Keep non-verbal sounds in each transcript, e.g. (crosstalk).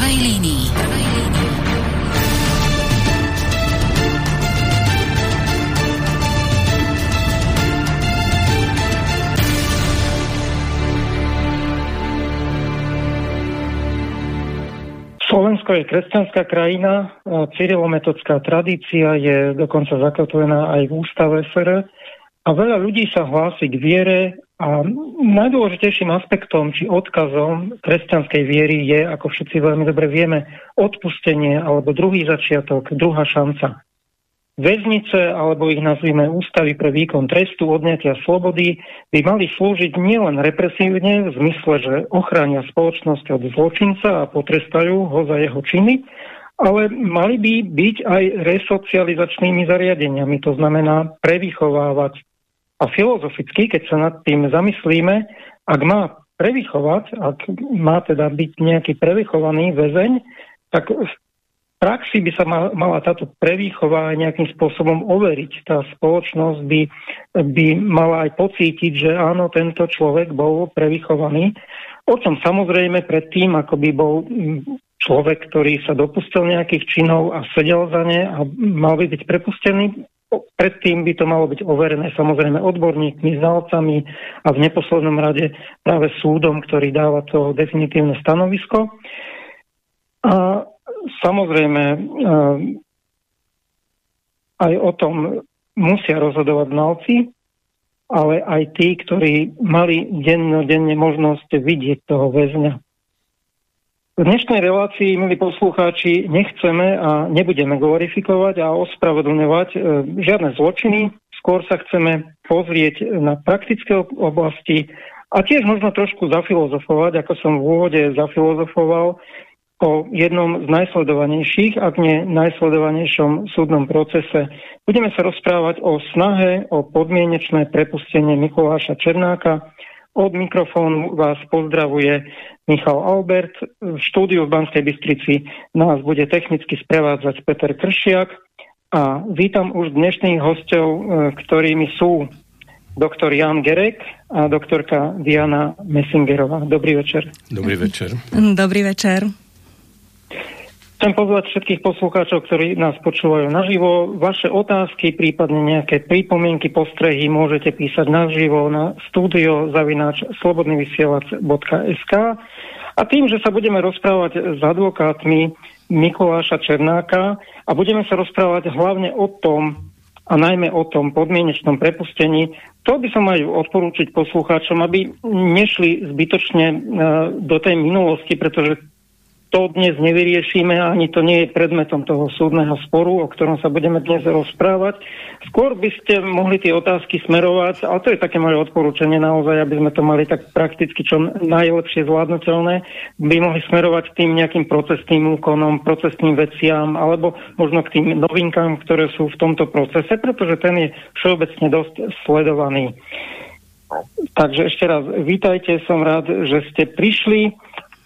prvej línii. Slovensko je kresťanská krajina, cyrilometodská tradícia je dokonca zakotvená aj v ústave SR a veľa ľudí sa hlási k viere a najdôležitejším aspektom či odkazom kresťanskej viery je, ako všetci veľmi dobre vieme, odpustenie alebo druhý začiatok, druhá šanca. Väznice, alebo ich nazvime ústavy pre výkon trestu odňatia slobody, by mali slúžiť nielen represívne v zmysle, že ochránia spoločnosť od zločinca a potrestajú ho za jeho činy, ale mali by byť aj resocializačnými zariadeniami, to znamená prevychovávať. A filozoficky, keď sa nad tým zamyslíme, ak má prevychovať, ak má teda byť nejaký prevychovaný väzeň, tak praxi by sa mala táto prevýchova nejakým spôsobom overiť. Tá spoločnosť by, by mala aj pocítiť, že áno, tento človek bol prevychovaný. O čom samozrejme predtým, ako by bol človek, ktorý sa dopustil nejakých činov a sedel za ne a mal by byť prepustený, predtým by to malo byť overené samozrejme odborníkmi, znalcami a v neposlednom rade práve súdom, ktorý dáva to definitívne stanovisko. A Samozrejme, eh, aj o tom musia rozhodovať znalci, ale aj tí, ktorí mali dennodenne možnosť vidieť toho väzňa. V dnešnej relácii, milí poslucháči, nechceme a nebudeme glorifikovať a ospravedlňovať e, žiadne zločiny, skôr sa chceme pozrieť na praktické oblasti a tiež možno trošku zafilozofovať, ako som v úvode zafilozofoval, o jednom z najsledovanejších, ak nie najsledovanejšom súdnom procese. Budeme sa rozprávať o snahe o podmienečné prepustenie Mikuláša Černáka. Od mikrofónu vás pozdravuje Michal Albert. V štúdiu v Banskej Bystrici nás bude technicky sprevádzať Peter Kršiak. A vítam už dnešných hostov, e, ktorými sú doktor Jan Gerek a doktorka Diana Messingerová. Dobrý večer. Dobrý večer. Dobrý večer. Chcem pozvať všetkých poslucháčov, ktorí nás počúvajú naživo. Vaše otázky, prípadne nejaké pripomienky, postrehy môžete písať naživo na studio zavináč slobodnyvysielac.sk a tým, že sa budeme rozprávať s advokátmi Mikuláša Černáka a budeme sa rozprávať hlavne o tom, a najmä o tom podmienečnom prepustení, to by som aj odporúčiť poslucháčom, aby nešli zbytočne e, do tej minulosti, pretože to dnes nevyriešime, ani to nie je predmetom toho súdneho sporu, o ktorom sa budeme dnes rozprávať. Skôr by ste mohli tie otázky smerovať, ale to je také moje odporúčanie naozaj, aby sme to mali tak prakticky čo najlepšie zvládnutelné, by mohli smerovať k tým nejakým procesným úkonom, procesným veciam, alebo možno k tým novinkám, ktoré sú v tomto procese, pretože ten je všeobecne dosť sledovaný. Takže ešte raz vítajte, som rád, že ste prišli.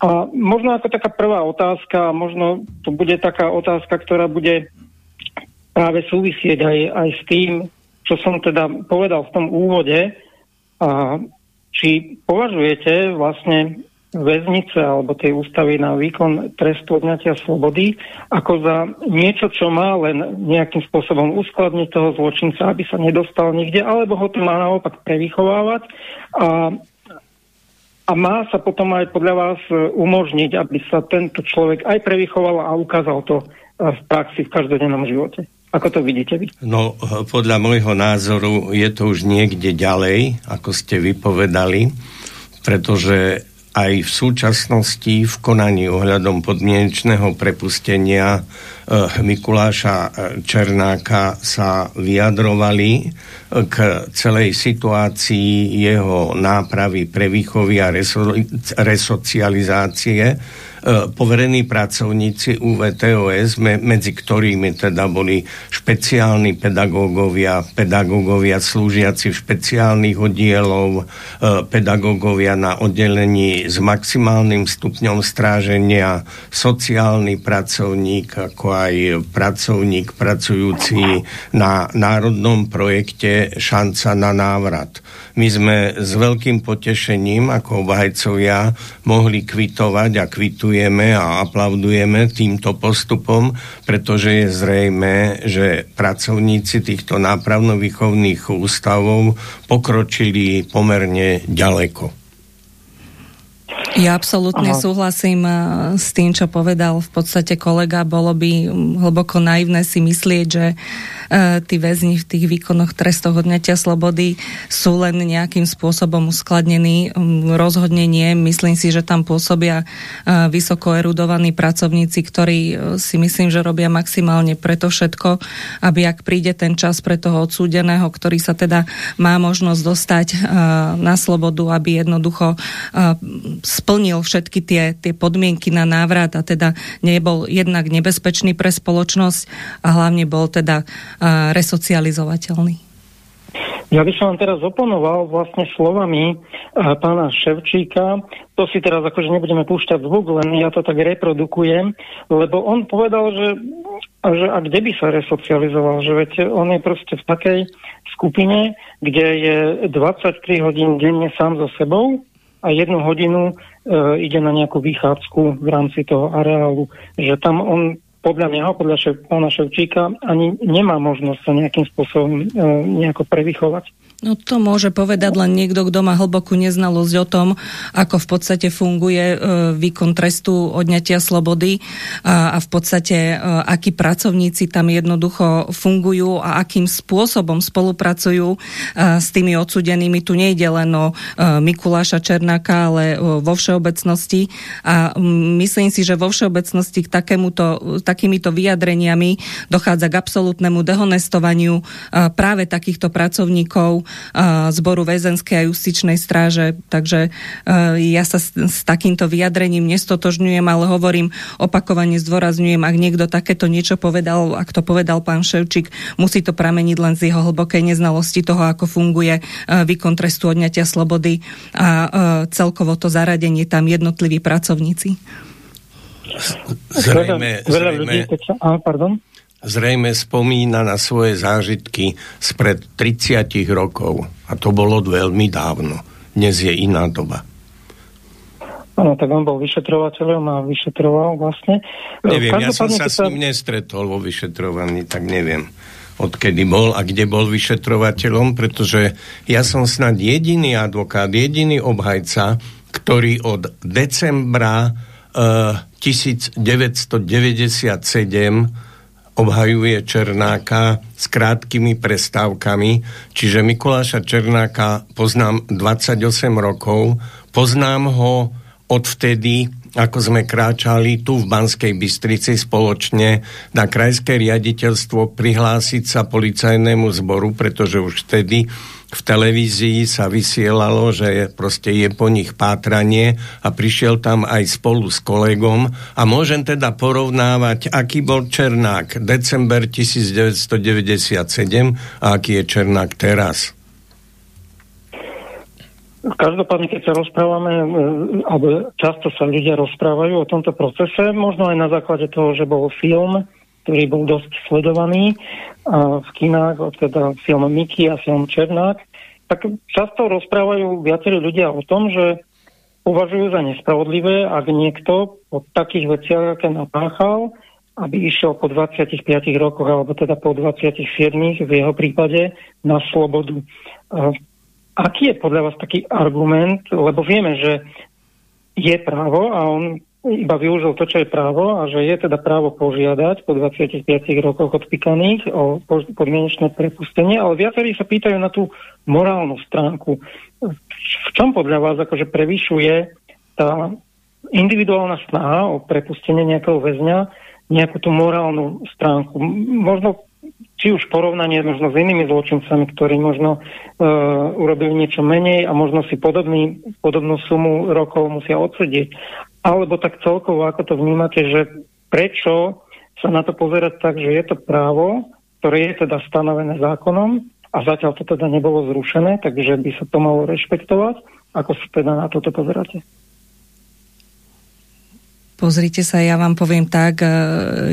A možno ako taká prvá otázka, možno to bude taká otázka, ktorá bude práve súvisieť aj, aj s tým, čo som teda povedal v tom úvode. A či považujete vlastne väznice alebo tej ústavy na výkon trestu odňatia slobody ako za niečo, čo má len nejakým spôsobom uskladniť toho zločinca, aby sa nedostal nikde, alebo ho to má naopak prevychovávať a a má sa potom aj podľa vás e, umožniť, aby sa tento človek aj prevychoval a ukázal to e, v praxi v každodennom živote. Ako to vidíte vy? No, e, podľa môjho názoru je to už niekde ďalej, ako ste vypovedali, pretože aj v súčasnosti v konaní ohľadom podmienečného prepustenia eh, Mikuláša eh, Černáka sa vyjadrovali eh, k celej situácii jeho nápravy pre výchovy a resocializácie. E, poverení pracovníci UVTOS, medzi ktorými teda boli špeciálni pedagógovia, pedagógovia slúžiaci v špeciálnych oddielov, e, pedagógovia na oddelení s maximálnym stupňom stráženia, sociálny pracovník, ako aj pracovník pracujúci na národnom projekte Šanca na návrat. My sme s veľkým potešením ako obhajcovia mohli kvitovať a kvitujeme a aplaudujeme týmto postupom, pretože je zrejme, že pracovníci týchto nápravno-výchovných ústavov pokročili pomerne ďaleko. Ja absolútne Aha. súhlasím eh, s tým, čo povedal v podstate kolega. Bolo by hlboko naivné si myslieť, že uh, tí väzni v tých výkonoch trestov odňatia slobody sú len nejakým spôsobom uskladnení. Um, rozhodne nie. Myslím si, že tam pôsobia uh, vysoko erudovaní pracovníci, ktorí uh, si myslím, že robia maximálne preto všetko, aby ak príde ten čas pre toho odsúdeného, ktorý sa teda má možnosť dostať na slobodu, aby jednoducho splnil všetky tie, tie podmienky na návrat a teda nebol jednak nebezpečný pre spoločnosť a hlavne bol teda resocializovateľný. Ja by som vám teraz oponoval vlastne slovami pána Ševčíka. To si teraz akože nebudeme púšťať zvuk, len ja to tak reprodukujem, lebo on povedal, že, že a kde by sa resocializoval, že veď on je proste v takej skupine, kde je 23 hodín denne sám so sebou a jednu hodinu e, ide na nejakú vychádzku v rámci toho areálu, že tam on podľa mňa, podľa šev, pána Ševčíka, ani nemá možnosť sa nejakým spôsobom e, nejako prevychovať. No to môže povedať len niekto, kto má hlbokú neznalosť o tom, ako v podstate funguje e, výkon trestu odňatia slobody a, a v podstate e, akí pracovníci tam jednoducho fungujú a akým spôsobom spolupracujú e, s tými odsudenými. Tu nejde len o Mikuláša Černáka, ale vo všeobecnosti a myslím si, že vo všeobecnosti k takémuto, takýmito vyjadreniami dochádza k absolútnemu dehonestovaniu práve takýchto pracovníkov zboru väzenskej a justičnej stráže. Takže ja sa s, s takýmto vyjadrením nestotožňujem, ale hovorím, opakovane zdôrazňujem, ak niekto takéto niečo povedal, ak to povedal pán Ševčík, musí to prameniť len z jeho hlbokej neznalosti toho, ako funguje výkon trestu odňatia slobody a celkovo to zaradenie tam jednotliví pracovníci. Zrejme, zrejme, pardon? Zrejme spomína na svoje zážitky spred 30 rokov. A to bolo veľmi dávno. Dnes je iná doba. Áno, tak on bol vyšetrovateľom a vyšetroval vlastne. Neviem, ja som sa s ním nestretol vo vyšetrovaní, tak neviem odkedy bol a kde bol vyšetrovateľom, pretože ja som snad jediný advokát, jediný obhajca, ktorý od decembra uh, eh, 1997 obhajuje Černáka s krátkými prestávkami, čiže Mikuláša Černáka poznám 28 rokov, poznám ho odvtedy, ako sme kráčali tu v Banskej Bystrici spoločne na krajské riaditeľstvo prihlásiť sa policajnému zboru, pretože už vtedy v televízii sa vysielalo, že proste je po nich pátranie a prišiel tam aj spolu s kolegom a môžem teda porovnávať, aký bol Černák december 1997 a aký je Černák teraz. Každopádne, keď sa rozprávame, e, alebo často sa ľudia rozprávajú o tomto procese, možno aj na základe toho, že bol film, ktorý bol dosť sledovaný v kinách, teda film Mickey a film Černák, tak často rozprávajú viacerí ľudia o tom, že považujú za nespravodlivé, ak niekto po takých veciach, aké napáchal, aby išiel po 25 rokoch, alebo teda po 27 v jeho prípade, na slobodu. Aký je podľa vás taký argument, lebo vieme, že je právo a on iba využil to, čo je právo a že je teda právo požiadať po 25 rokoch odpíkaných o podmienečné prepustenie, ale viacerí sa pýtajú na tú morálnu stránku. V čom podľa vás akože prevyšuje tá individuálna snaha o prepustenie nejakého väzňa nejakú tú morálnu stránku? Možno či už porovnanie možno s inými zločincami, ktorí možno uh, urobili niečo menej a možno si podobný, podobnú sumu rokov musia odsedieť. Alebo tak celkovo, ako to vnímate, že prečo sa na to pozerať tak, že je to právo, ktoré je teda stanovené zákonom a zatiaľ to teda nebolo zrušené, takže by sa to malo rešpektovať. Ako sa teda na toto pozeráte? Pozrite sa, ja vám poviem tak, e,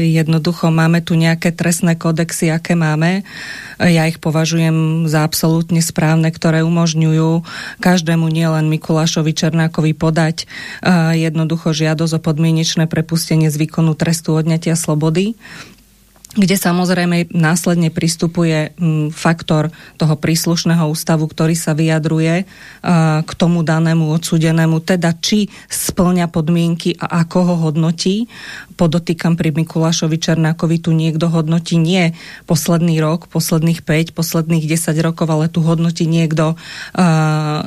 jednoducho máme tu nejaké trestné kodexy, aké máme. Ja ich považujem za absolútne správne, ktoré umožňujú každému, nielen Mikulášovi Černákovi podať e, jednoducho žiadosť o podmienečné prepustenie z výkonu trestu odňatia slobody kde samozrejme následne pristupuje mm, faktor toho príslušného ústavu, ktorý sa vyjadruje k tomu danému odsudenému, teda či splňa podmienky a ako ho hodnotí. Podotýkam pri Mikulášovi Černákovi tu niekto hodnotí nie posledný rok, posledných 5, posledných 10 rokov, ale tu hodnotí niekto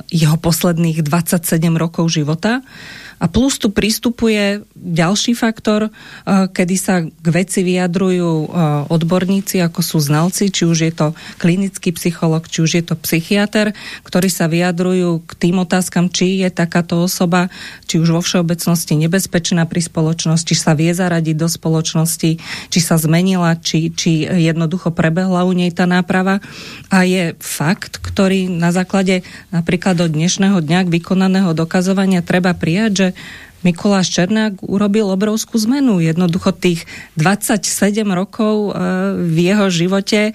jeho posledných 27 rokov života. A plus tu pristupuje ďalší faktor, eh, kedy sa k veci vyjadrujú eh, odborníci, ako sú znalci, či už je to klinický psycholog, či už je to psychiatr, ktorí sa vyjadrujú k tým otázkam, či je takáto osoba, či už vo všeobecnosti nebezpečná pri spoločnosti, či sa vie zaradiť do spoločnosti, či sa zmenila, či, či jednoducho prebehla u nej tá náprava. A je fakt, ktorý na základe napríklad do dnešného dňa vykonaného dokazovania treba prijať, že že Mikuláš Černák urobil obrovskú zmenu. Jednoducho tých 27 rokov e, v jeho živote e,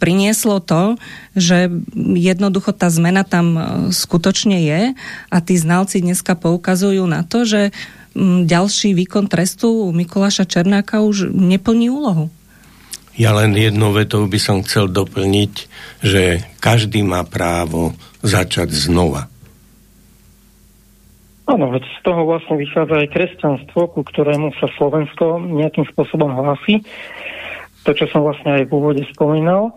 prinieslo to, že jednoducho tá zmena tam e, skutočne je a tí znalci dneska poukazujú na to, že ďalší výkon trestu u Mikuláša Černáka už neplní úlohu. Ja len jednou vetou by som chcel doplniť, že každý má právo začať znova. Áno, veď z toho vlastne vychádza aj kresťanstvo, ku ktorému sa Slovensko nejakým spôsobom hlási. To, čo som vlastne aj v úvode spomínal.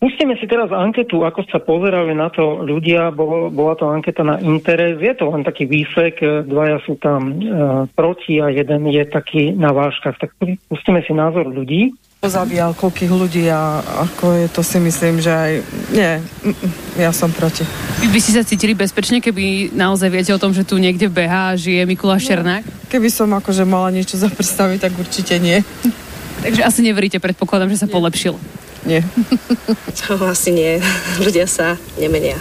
Pustíme si teraz anketu, ako sa pozerali na to ľudia. Bolo, bola to anketa na interes. Je to len taký výsek, dvaja sú tam e, proti a jeden je taký na váškach. Tak pustíme si názor ľudí zabíjal koľkých ľudí a ako je to si myslím, že aj... Nie, ja som proti. Vy by ste sa cítili bezpečne, keby naozaj viete o tom, že tu niekde beha a žije Mikuláš Černák? Keby som akože mala niečo za predstaviť, tak určite nie. Takže asi neveríte, predpokladám, že sa nie. polepšil. Nie. (laughs) To asi nie. Ľudia sa nemenia.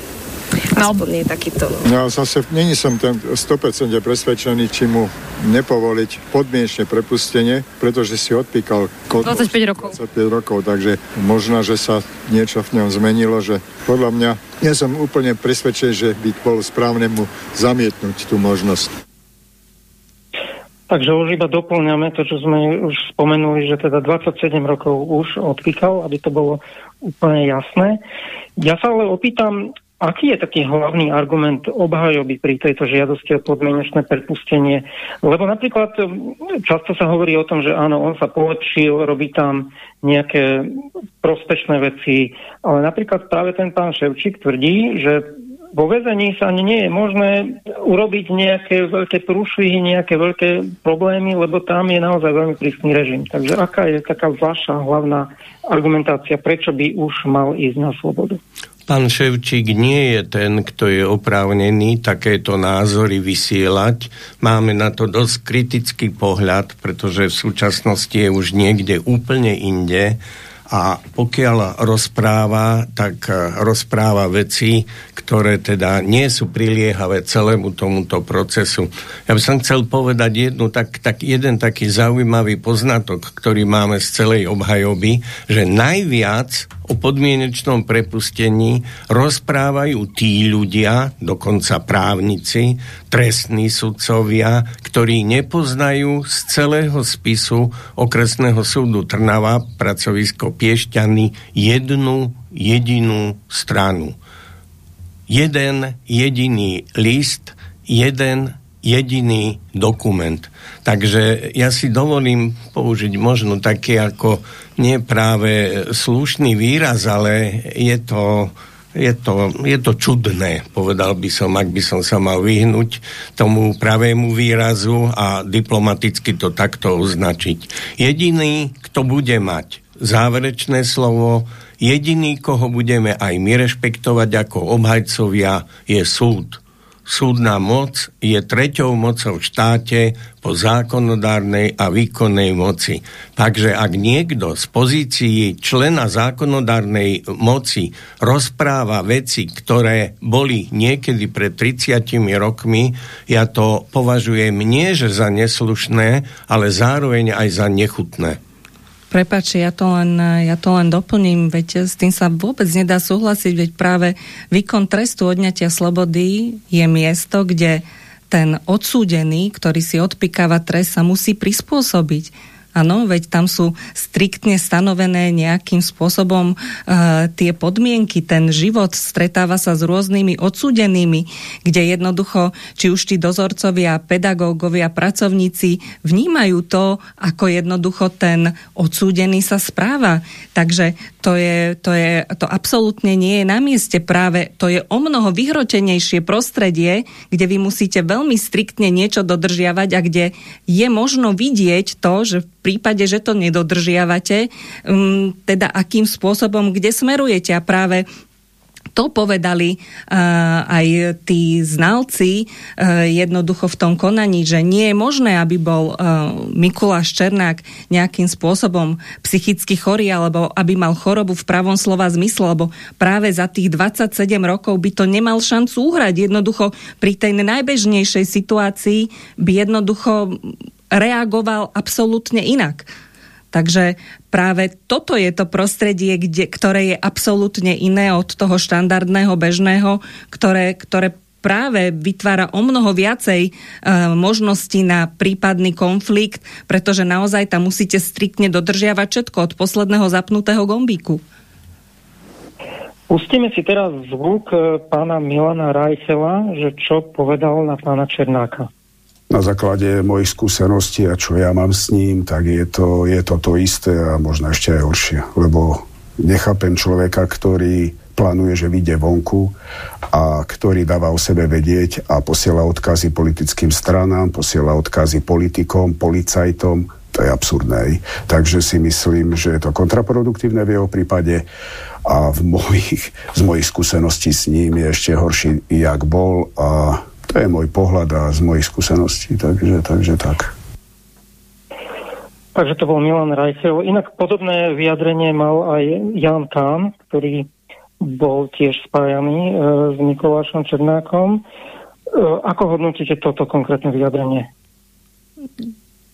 No. Aspoň nie takýto. No. no zase není som ten 100% presvedčený, či mu nepovoliť podmienečné prepustenie, pretože si odpíkal 25 rokov. 25 rokov, takže možno, že sa niečo v ňom zmenilo, že podľa mňa nie som úplne presvedčený, že by bol správne mu zamietnúť tú možnosť. Takže už iba doplňame to, čo sme už spomenuli, že teda 27 rokov už odpíkal, aby to bolo úplne jasné. Ja sa ale opýtam, Aký je taký hlavný argument obhajoby pri tejto žiadosti o podmienečné prepustenie? Lebo napríklad hm, často sa hovorí o tom, že áno, on sa polepšil, robí tam nejaké prospešné veci, ale napríklad práve ten pán Ševčík tvrdí, že vo väzení sa nie je možné urobiť nejaké veľké prúšvihy, nejaké veľké problémy, lebo tam je naozaj veľmi prísny režim. Takže aká je taká vaša hlavná argumentácia, prečo by už mal ísť na slobodu? Pán Ševčík nie je ten, kto je oprávnený takéto názory vysielať. Máme na to dosť kritický pohľad, pretože v súčasnosti je už niekde úplne inde a pokiaľ rozpráva, tak eh, rozpráva veci, ktoré teda nie sú priliehavé celému tomuto procesu. Ja by som chcel povedať jednu, tak, tak jeden taký zaujímavý poznatok, ktorý máme z celej obhajoby, že najviac o podmienečnom prepustení rozprávajú tí ľudia, dokonca právnici, trestní sudcovia, ktorí nepoznajú z celého spisu okresného súdu Trnava, pracovisko Piešťany, jednu jedinú stranu. Jeden jediný list, jeden jediný dokument. Takže ja si dovolím použiť možno také ako nie práve slušný výraz, ale je to, je to, je to čudné, povedal by som, ak by som sa mal vyhnúť tomu pravému výrazu a diplomaticky to takto označiť. Jediný, kto bude mať záverečné slovo, jediný, koho budeme aj my rešpektovať ako obhajcovia, je súd súdna moc je treťou mocou v štáte po zákonodárnej a výkonnej moci. Takže ak niekto z pozícií člena zákonodárnej moci rozpráva veci, ktoré boli niekedy pred 30 rokmi, ja to považujem nie že za neslušné, ale zároveň aj za nechutné. Prepači, ja to, len, ja to len doplním, veď s tým sa vôbec nedá súhlasiť, veď práve výkon trestu odňatia slobody je miesto, kde ten odsúdený, ktorý si odpikáva trest, sa musí prispôsobiť Áno, veď tam sú striktne stanovené nejakým spôsobom uh, tie podmienky, ten život stretáva sa s rôznymi odsúdenými, kde jednoducho, či už tí dozorcovia, pedagógovia, pracovníci vnímajú to, ako jednoducho ten odsúdený sa správa. Takže to, je, to, je, to absolútne nie je na mieste. Práve to je o mnoho vyhrotenejšie prostredie, kde vy musíte veľmi striktne niečo dodržiavať a kde je možno vidieť to, že prípade, že to nedodržiavate, um, teda akým spôsobom, kde smerujete a práve to povedali uh, aj tí znalci uh, jednoducho v tom konaní, že nie je možné, aby bol uh, Mikuláš Černák nejakým spôsobom psychicky chorý alebo aby mal chorobu v pravom slova zmysle, lebo práve za tých 27 rokov by to nemal šancu uhrať. Jednoducho pri tej najbežnejšej situácii by jednoducho reagoval absolútne inak. Takže práve toto je to prostredie, kde, ktoré je absolútne iné od toho štandardného, bežného, ktoré, ktoré práve vytvára o mnoho viacej e, možností na prípadný konflikt, pretože naozaj tam musíte striktne dodržiavať všetko od posledného zapnutého gombíku. Pustíme si teraz zvuk e, pána Milana Rajchela, že čo povedal na pána Černáka na základe mojich skúseností a čo ja mám s ním, tak je to, je to to isté a možno ešte aj horšie. Lebo nechápem človeka, ktorý plánuje, že vyjde vonku a ktorý dáva o sebe vedieť a posiela odkazy politickým stranám, posiela odkazy politikom, policajtom. To je absurdné. Takže si myslím, že je to kontraproduktívne v jeho prípade a v mojich, z mojich skúseností s ním je ešte horší, jak bol a to je môj pohľad a z mojich skúseností, takže, takže tak. Takže to bol Milan Rajchel. Inak podobné vyjadrenie mal aj Jan Kán, ktorý bol tiež spájaný e, s Mikulášom Černákom. E, ako hodnotíte toto konkrétne vyjadrenie?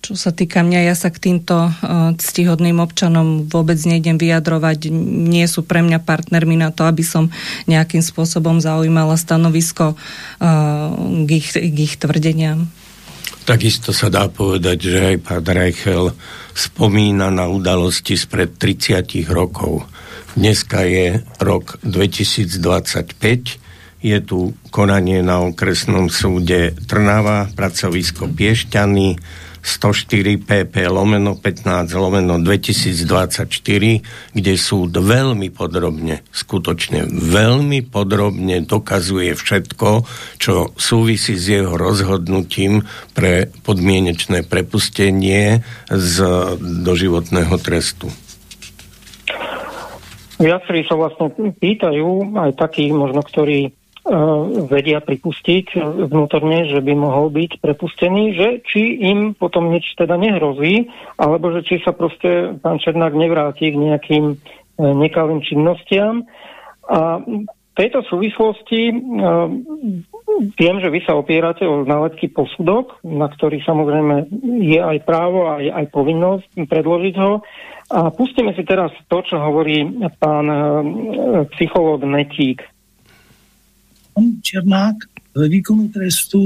Čo sa týka mňa, ja sa k týmto uh, ctihodným občanom vôbec nejdem vyjadrovať. Nie sú pre mňa partnermi na to, aby som nejakým spôsobom zaujímala stanovisko uh, k, ich, k ich tvrdeniam. Takisto sa dá povedať, že aj pán Reichel spomína na udalosti spred 30 rokov. Dneska je rok 2025, je tu konanie na okresnom súde Trnava, pracovisko Piešťany, 104 pp lomeno 15 lomeno 2024, kde súd veľmi podrobne, skutočne veľmi podrobne dokazuje všetko, čo súvisí s jeho rozhodnutím pre podmienečné prepustenie z doživotného trestu. Viacerí sa vlastne pýtajú, aj takí možno, ktorí vedia pripustiť vnútorne, že by mohol byť prepustený, že či im potom nič teda nehrozí, alebo že či sa proste pán Černák nevráti k nejakým eh, nekalým činnostiam. A v tejto súvislosti uh, viem, že vy sa opierate o znalecký posudok, na ktorý samozrejme je aj právo, aj, aj povinnosť predložiť ho. A pustíme si teraz to, čo hovorí pán psychológ Metík Pan Černák ve výkonu trestu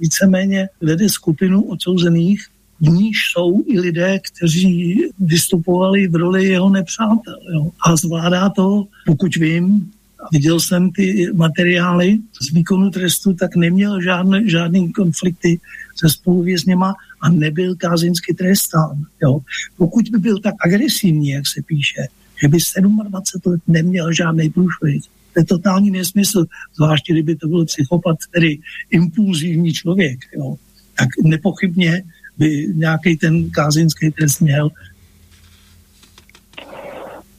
víceméně vede skupinu odsouzených, v níž jsou i lidé, kteří vystupovali v roli jeho nepřátel. Jo. A zvládá to, pokud vím, a viděl jsem ty materiály z výkonu trestu, tak neměl žádné, žádný konflikty se spoluvězněma a nebyl kázeňsky trestán. Jo. Pokud by byl tak agresivní, jak se píše, že by 27 let neměl žádný průšvih, to je totální nesmysl, zvláště kdyby to byl psychopat, tedy impulzivní člověk, jo. tak nepochybně by nějaký ten kázinský trest měl.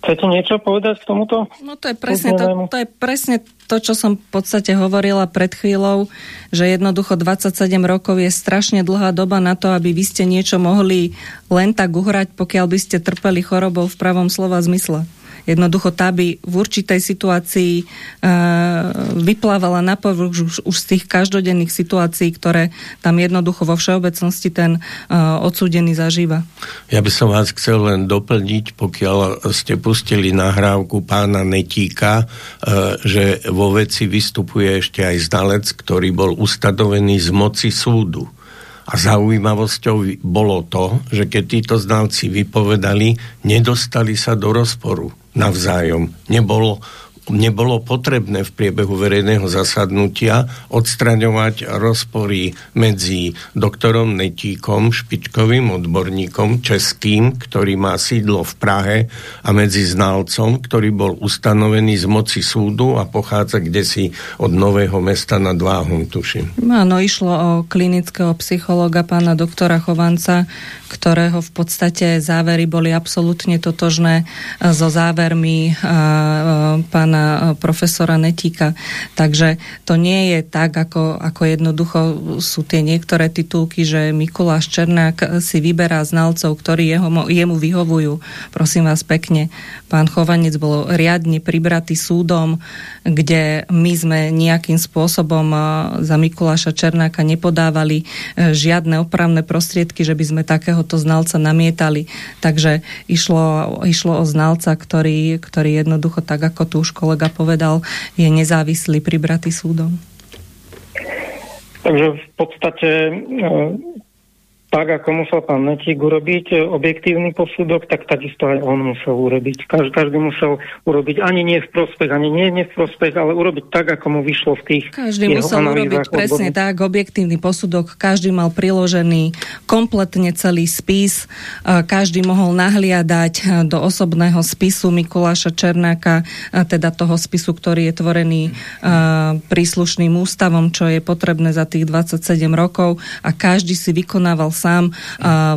Chcete niečo povedať k tomuto? No to je presne to, to, je presne to, čo som v podstate hovorila pred chvíľou, že jednoducho 27 rokov je strašne dlhá doba na to, aby vy ste niečo mohli len tak uhrať, pokiaľ by ste trpeli chorobou v pravom slova zmysle. Jednoducho tá by v určitej situácii uh, vyplávala na povrch už, už z tých každodenných situácií, ktoré tam jednoducho vo všeobecnosti ten uh, odsúdený zažíva. Ja by som vás chcel len doplniť, pokiaľ ste pustili nahrávku pána Netíka, uh, že vo veci vystupuje ešte aj znalec, ktorý bol ustanovený z moci súdu. A zaujímavosťou bolo to, že keď títo znalci vypovedali, nedostali sa do rozporu navzájom. Nebolo nebolo potrebné v priebehu verejného zasadnutia odstraňovať rozpory medzi doktorom Netíkom, špičkovým odborníkom českým, ktorý má sídlo v Prahe a medzi znalcom, ktorý bol ustanovený z moci súdu a pochádza kde si od Nového mesta nad Váhom, tuším. Áno, išlo o klinického psychologa pána doktora Chovanca, ktorého v podstate závery boli absolútne totožné so závermi pána pána profesora Netíka. Takže to nie je tak, ako, ako jednoducho sú tie niektoré titulky, že Mikuláš Černák si vyberá znalcov, ktorí jeho, jemu vyhovujú. Prosím vás pekne, pán Chovanec bol riadne pribratý súdom, kde my sme nejakým spôsobom za Mikuláša Černáka nepodávali e, žiadne opravné prostriedky, že by sme takéhoto znalca namietali. Takže išlo, išlo o znalca, ktorý, ktorý jednoducho tak, ako už kolega povedal, je nezávislý pribratý súdom. Takže v podstate e, tak, ako musel pán Netík urobiť e, objektívny posudok, tak takisto aj on musel urobiť. Každý, každý musel urobiť ani nie v prospech, ani nie, nie v prospech, ale urobiť tak, ako mu vyšlo v tých Každý musel urobiť presne tak, objektívny posudok. Každý mal priložený kompletne celý spis. E, každý mohol nahliadať e, do osobného spisu Mikuláša Černáka, teda toho spisu, ktorý je tvorený príslušným ústavom, čo je potrebné za tých 27 rokov a každý si vykonával sám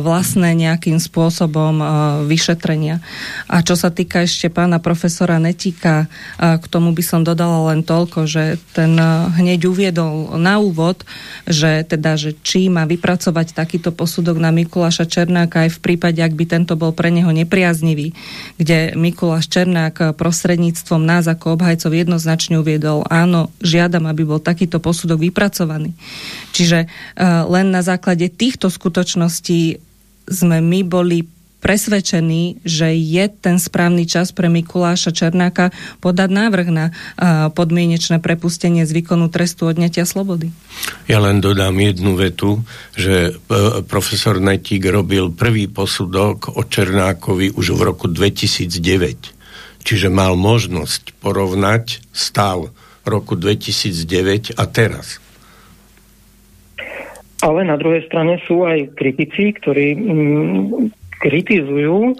vlastné nejakým spôsobom vyšetrenia. A čo sa týka ešte pána profesora Netika, k tomu by som dodala len toľko, že ten hneď uviedol na úvod, že teda, že či má vypracovať takýto posudok na Mikuláša Černáka aj v prípade, ak by tento bol pre neho nepriaznivý, kde Mikuláš Černák prostredníctvom nás ako obhajcov jednoznačne uviedol, áno, žiadam, aby bol takýto posudok vypracovaný. Čiže len na základe týchto skutočností skutočnosti sme my boli presvedčení, že je ten správny čas pre Mikuláša Černáka podať návrh na podmienečné prepustenie z výkonu trestu odňatia slobody. Ja len dodám jednu vetu, že e, profesor Netík robil prvý posudok o Černákovi už v roku 2009. Čiže mal možnosť porovnať stav roku 2009 a teraz. Ale na druhej strane sú aj kritici, ktorí mm, kritizujú e,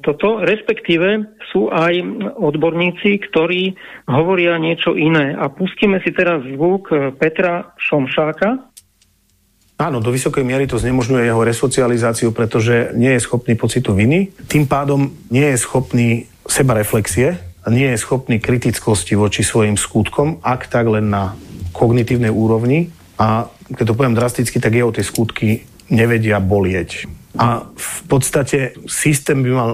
toto, respektíve sú aj odborníci, ktorí hovoria niečo iné. A pustíme si teraz zvuk e, Petra Šomšáka. Áno, do vysokej miery to znemožňuje jeho resocializáciu, pretože nie je schopný pocitu viny. Tým pádom nie je schopný sebareflexie a nie je schopný kritickosti voči svojim skutkom, ak tak len na kognitívnej úrovni. A keď to poviem drasticky, tak jeho tie skutky nevedia bolieť. A v podstate systém by mal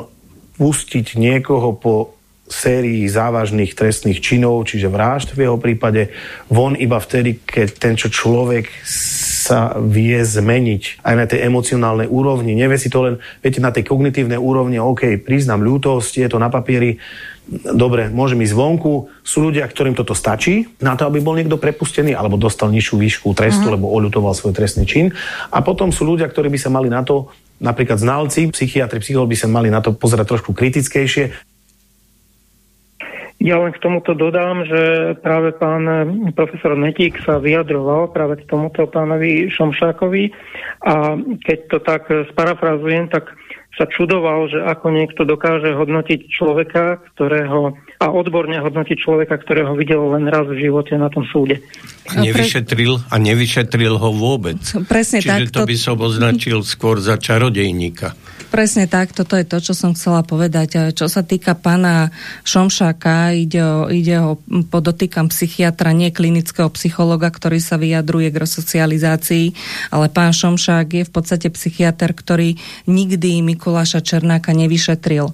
pustiť niekoho po sérii závažných trestných činov, čiže vražd v jeho prípade, von iba vtedy, keď ten, čo človek sa vie zmeniť aj na tej emocionálnej úrovni. Nevie si to len, viete, na tej kognitívnej úrovni, OK, priznám ľútosť, je to na papieri, dobre, môžem ísť zvonku. Sú ľudia, ktorým toto stačí na to, aby bol niekto prepustený alebo dostal nižšiu výšku trestu, uh-huh. lebo oľutoval svoj trestný čin. A potom sú ľudia, ktorí by sa mali na to, napríklad znalci, psychiatri, psychológi by sa mali na to pozerať trošku kritickejšie. Ja len k tomuto dodám, že práve pán profesor Netík sa vyjadroval práve k tomuto pánovi Šomšákovi a keď to tak sparafrazujem, tak sa čudoval, že ako niekto dokáže hodnotiť človeka, ktorého a odborne hodnotiť človeka, ktorého videl len raz v živote na tom súde. A nevyšetril, a nevyšetril ho vôbec. Presne Čiže tak. to by som označil skôr za čarodejníka. Presne tak, toto je to, čo som chcela povedať. Čo sa týka pána Šomšáka, ide o, ide o podotýkam psychiatra, nie klinického psychologa, ktorý sa vyjadruje k resocializácii, ale pán Šomšák je v podstate psychiatr, ktorý nikdy Mikuláša Černáka nevyšetril.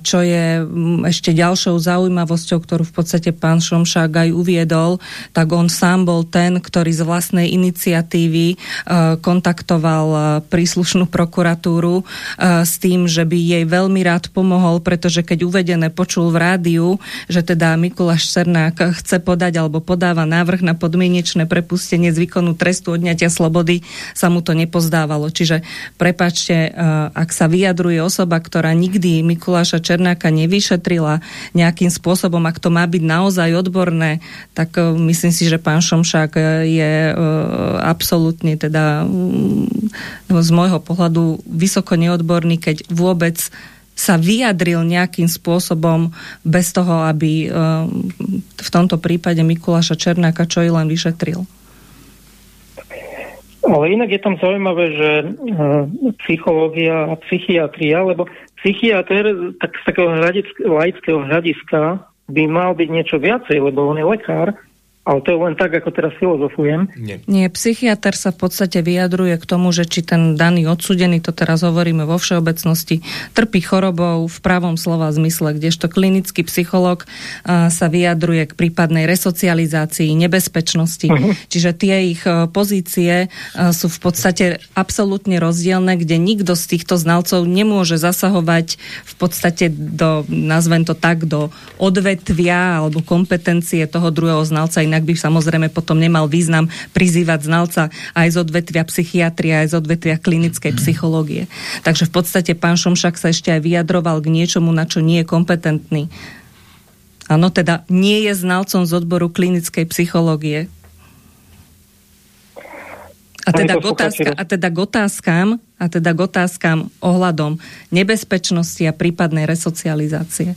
Čo je ešte ďalšou zaujímavosťou, ktorú v podstate pán Šomšák aj uviedol, tak on sám bol ten, ktorý z vlastnej iniciatívy kontaktoval príslušnú prokuratúru s tým, že by jej veľmi rád pomohol, pretože keď uvedené počul v rádiu, že teda Mikuláš Cernák chce podať alebo podáva návrh na podmienečné prepustenie z výkonu trestu odňatia slobody, sa mu to nepozdávalo. Čiže prepačte, ak sa vyjadruje osoba, ktorá nikdy Mikuláša Černáka nevyšetrila nejakým spôsobom, ak to má byť naozaj odborné, tak myslím si, že pán Šomšák je absolútne teda z môjho pohľadu vysoko neodborný, keď vôbec sa vyjadril nejakým spôsobom bez toho, aby v tomto prípade Mikuláša Černáka čo i len vyšetril. Ale inak je tam zaujímavé, že psychológia a psychiatria, lebo psychiatr tak z takého laického hľadiska by mal byť niečo viacej, lebo on je lekár, ale to je len tak, ako teraz filozofujem. Nie. Nie, psychiatr sa v podstate vyjadruje k tomu, že či ten daný odsudený, to teraz hovoríme vo všeobecnosti, trpí chorobou v pravom slova zmysle, kdežto klinický psycholog a, sa vyjadruje k prípadnej resocializácii, nebezpečnosti. Uh-huh. Čiže tie ich pozície a, sú v podstate absolútne rozdielne, kde nikto z týchto znalcov nemôže zasahovať v podstate do, nazvem to tak, do odvetvia alebo kompetencie toho druhého znalca, inak by samozrejme potom nemal význam prizývať znalca aj z odvetvia psychiatrie, aj z odvetvia klinickej psychológie. Takže v podstate pán Šomšak sa ešte aj vyjadroval k niečomu, na čo nie je kompetentný. Áno, teda nie je znalcom z odboru klinickej psychológie. A teda, k otázka, a teda k otázkam, a teda k otázkam ohľadom nebezpečnosti a prípadnej resocializácie.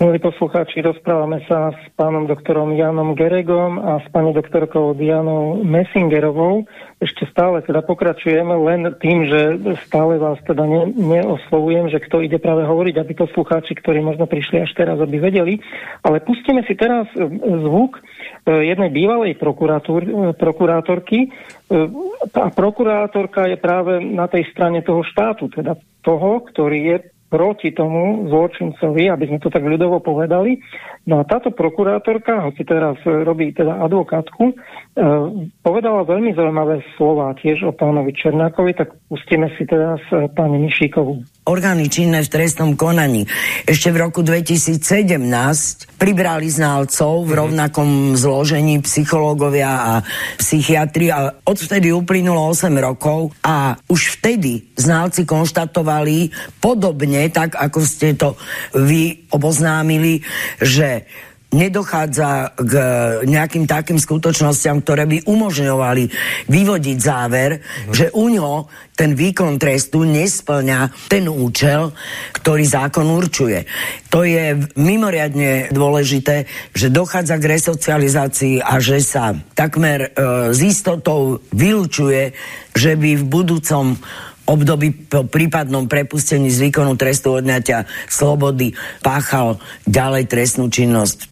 Milí poslucháči, rozprávame sa s pánom doktorom Janom Geregom a s pani doktorkou Dianou Messingerovou. Ešte stále teda pokračujeme len tým, že stále vás teda ne, neoslovujem, že kto ide práve hovoriť, aby poslucháči, ktorí možno prišli až teraz, aby vedeli. Ale pustíme si teraz zvuk jednej bývalej prokurátorky. A prokurátorka je práve na tej strane toho štátu, teda toho, ktorý je proti tomu zločincovi, aby sme to tak ľudovo povedali. No a táto prokurátorka, hoci teraz robí teda advokátku, e, povedala veľmi zaujímavé slova tiež o pánovi Černákovi, tak pustíme si teraz pani Mišíkovú. Orgány činné v trestnom konaní ešte v roku 2017 pribrali znalcov v rovnakom zložení psychológovia a psychiatri a odvtedy uplynulo 8 rokov a už vtedy znalci konštatovali podobne, tak ako ste to vy oboznámili, že nedochádza k nejakým takým skutočnostiam, ktoré by umožňovali vyvodiť záver, uh-huh. že u ňo ten výkon trestu nesplňa ten účel, ktorý zákon určuje. To je mimoriadne dôležité, že dochádza k resocializácii a že sa takmer e, s istotou vylúčuje, že by v budúcom období po prípadnom prepustení z výkonu trestu odňatia slobody páchal ďalej trestnú činnosť.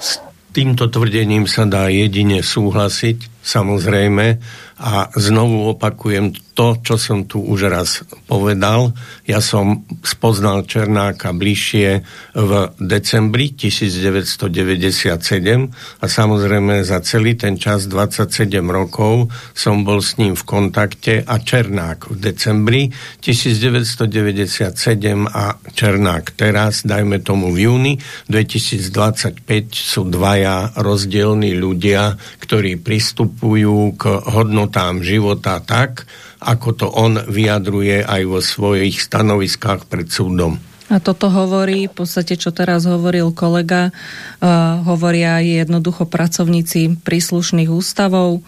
S týmto tvrdením sa dá jedine súhlasiť, samozrejme, a znovu opakujem to, čo som tu už raz povedal. Ja som spoznal Černáka bližšie v decembri 1997 a samozrejme za celý ten čas 27 rokov som bol s ním v kontakte a Černák v decembri 1997 a Černák teraz, dajme tomu v júni 2025 sú dvaja rozdielní ľudia, ktorí pristupujú k hodnotám života tak, ako to on vyjadruje aj vo svojich stanoviskách pred súdom. A toto hovorí, v podstate, čo teraz hovoril kolega, uh, hovoria jednoducho pracovníci príslušných ústavov,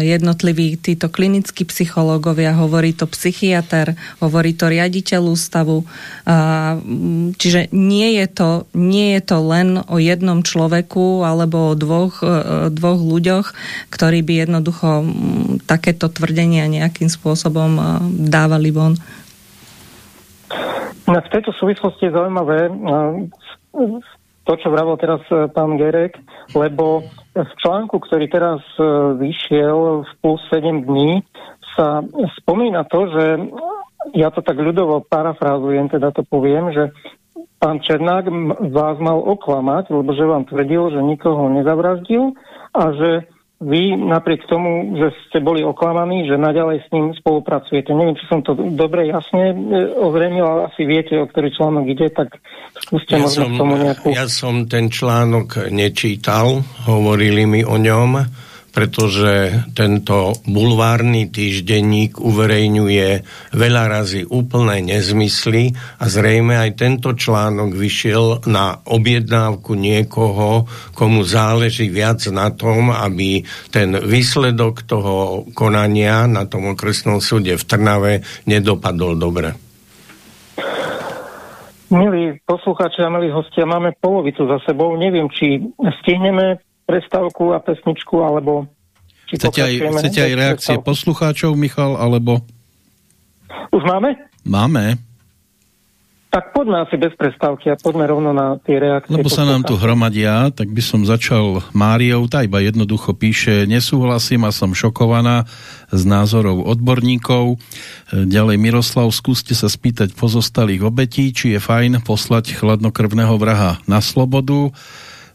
jednotliví títo klinickí psychológovia, hovorí to psychiatr, hovorí to riaditeľ ústavu. Čiže nie je to, nie je to len o jednom človeku alebo o dvoch, dvoch ľuďoch, ktorí by jednoducho takéto tvrdenia nejakým spôsobom dávali von. No, v tejto súvislosti je zaujímavé to, čo vravel teraz pán Gerek, lebo v článku, ktorý teraz e, vyšiel v plus 7 dní, sa spomína to, že ja to tak ľudovo parafrázujem, teda to poviem, že pán Černák vás mal oklamať, lebo že vám tvrdil, že nikoho nezavraždil a že vy napriek tomu, že ste boli oklamaní, že naďalej s ním spolupracujete. Neviem, či som to dobre jasne e, ozrejmil, ale asi viete, o ktorý článok ide, tak skúste ja možno som, k tomu nejakú... Ja som ten článok nečítal, hovorili mi o ňom pretože tento bulvárny týždenník uverejňuje veľa razy úplné nezmysly a zrejme aj tento článok vyšiel na objednávku niekoho, komu záleží viac na tom, aby ten výsledok toho konania na tom okresnom súde v Trnave nedopadol dobre. Milí poslucháči a milí hostia, máme polovicu za sebou. Neviem, či stihneme prestávku a pesničku, alebo... Chcete aj, chcete aj reakcie prestávku. poslucháčov, Michal, alebo... Už máme? Máme. Tak poďme asi bez prestávky a poďme rovno na tie reakcie. Lebo sa nám tu hromadia, tak by som začal Máriou, tá iba jednoducho píše, nesúhlasím a som šokovaná z názorov odborníkov. Ďalej Miroslav, skúste sa spýtať pozostalých obetí, či je fajn poslať chladnokrvného vraha na slobodu.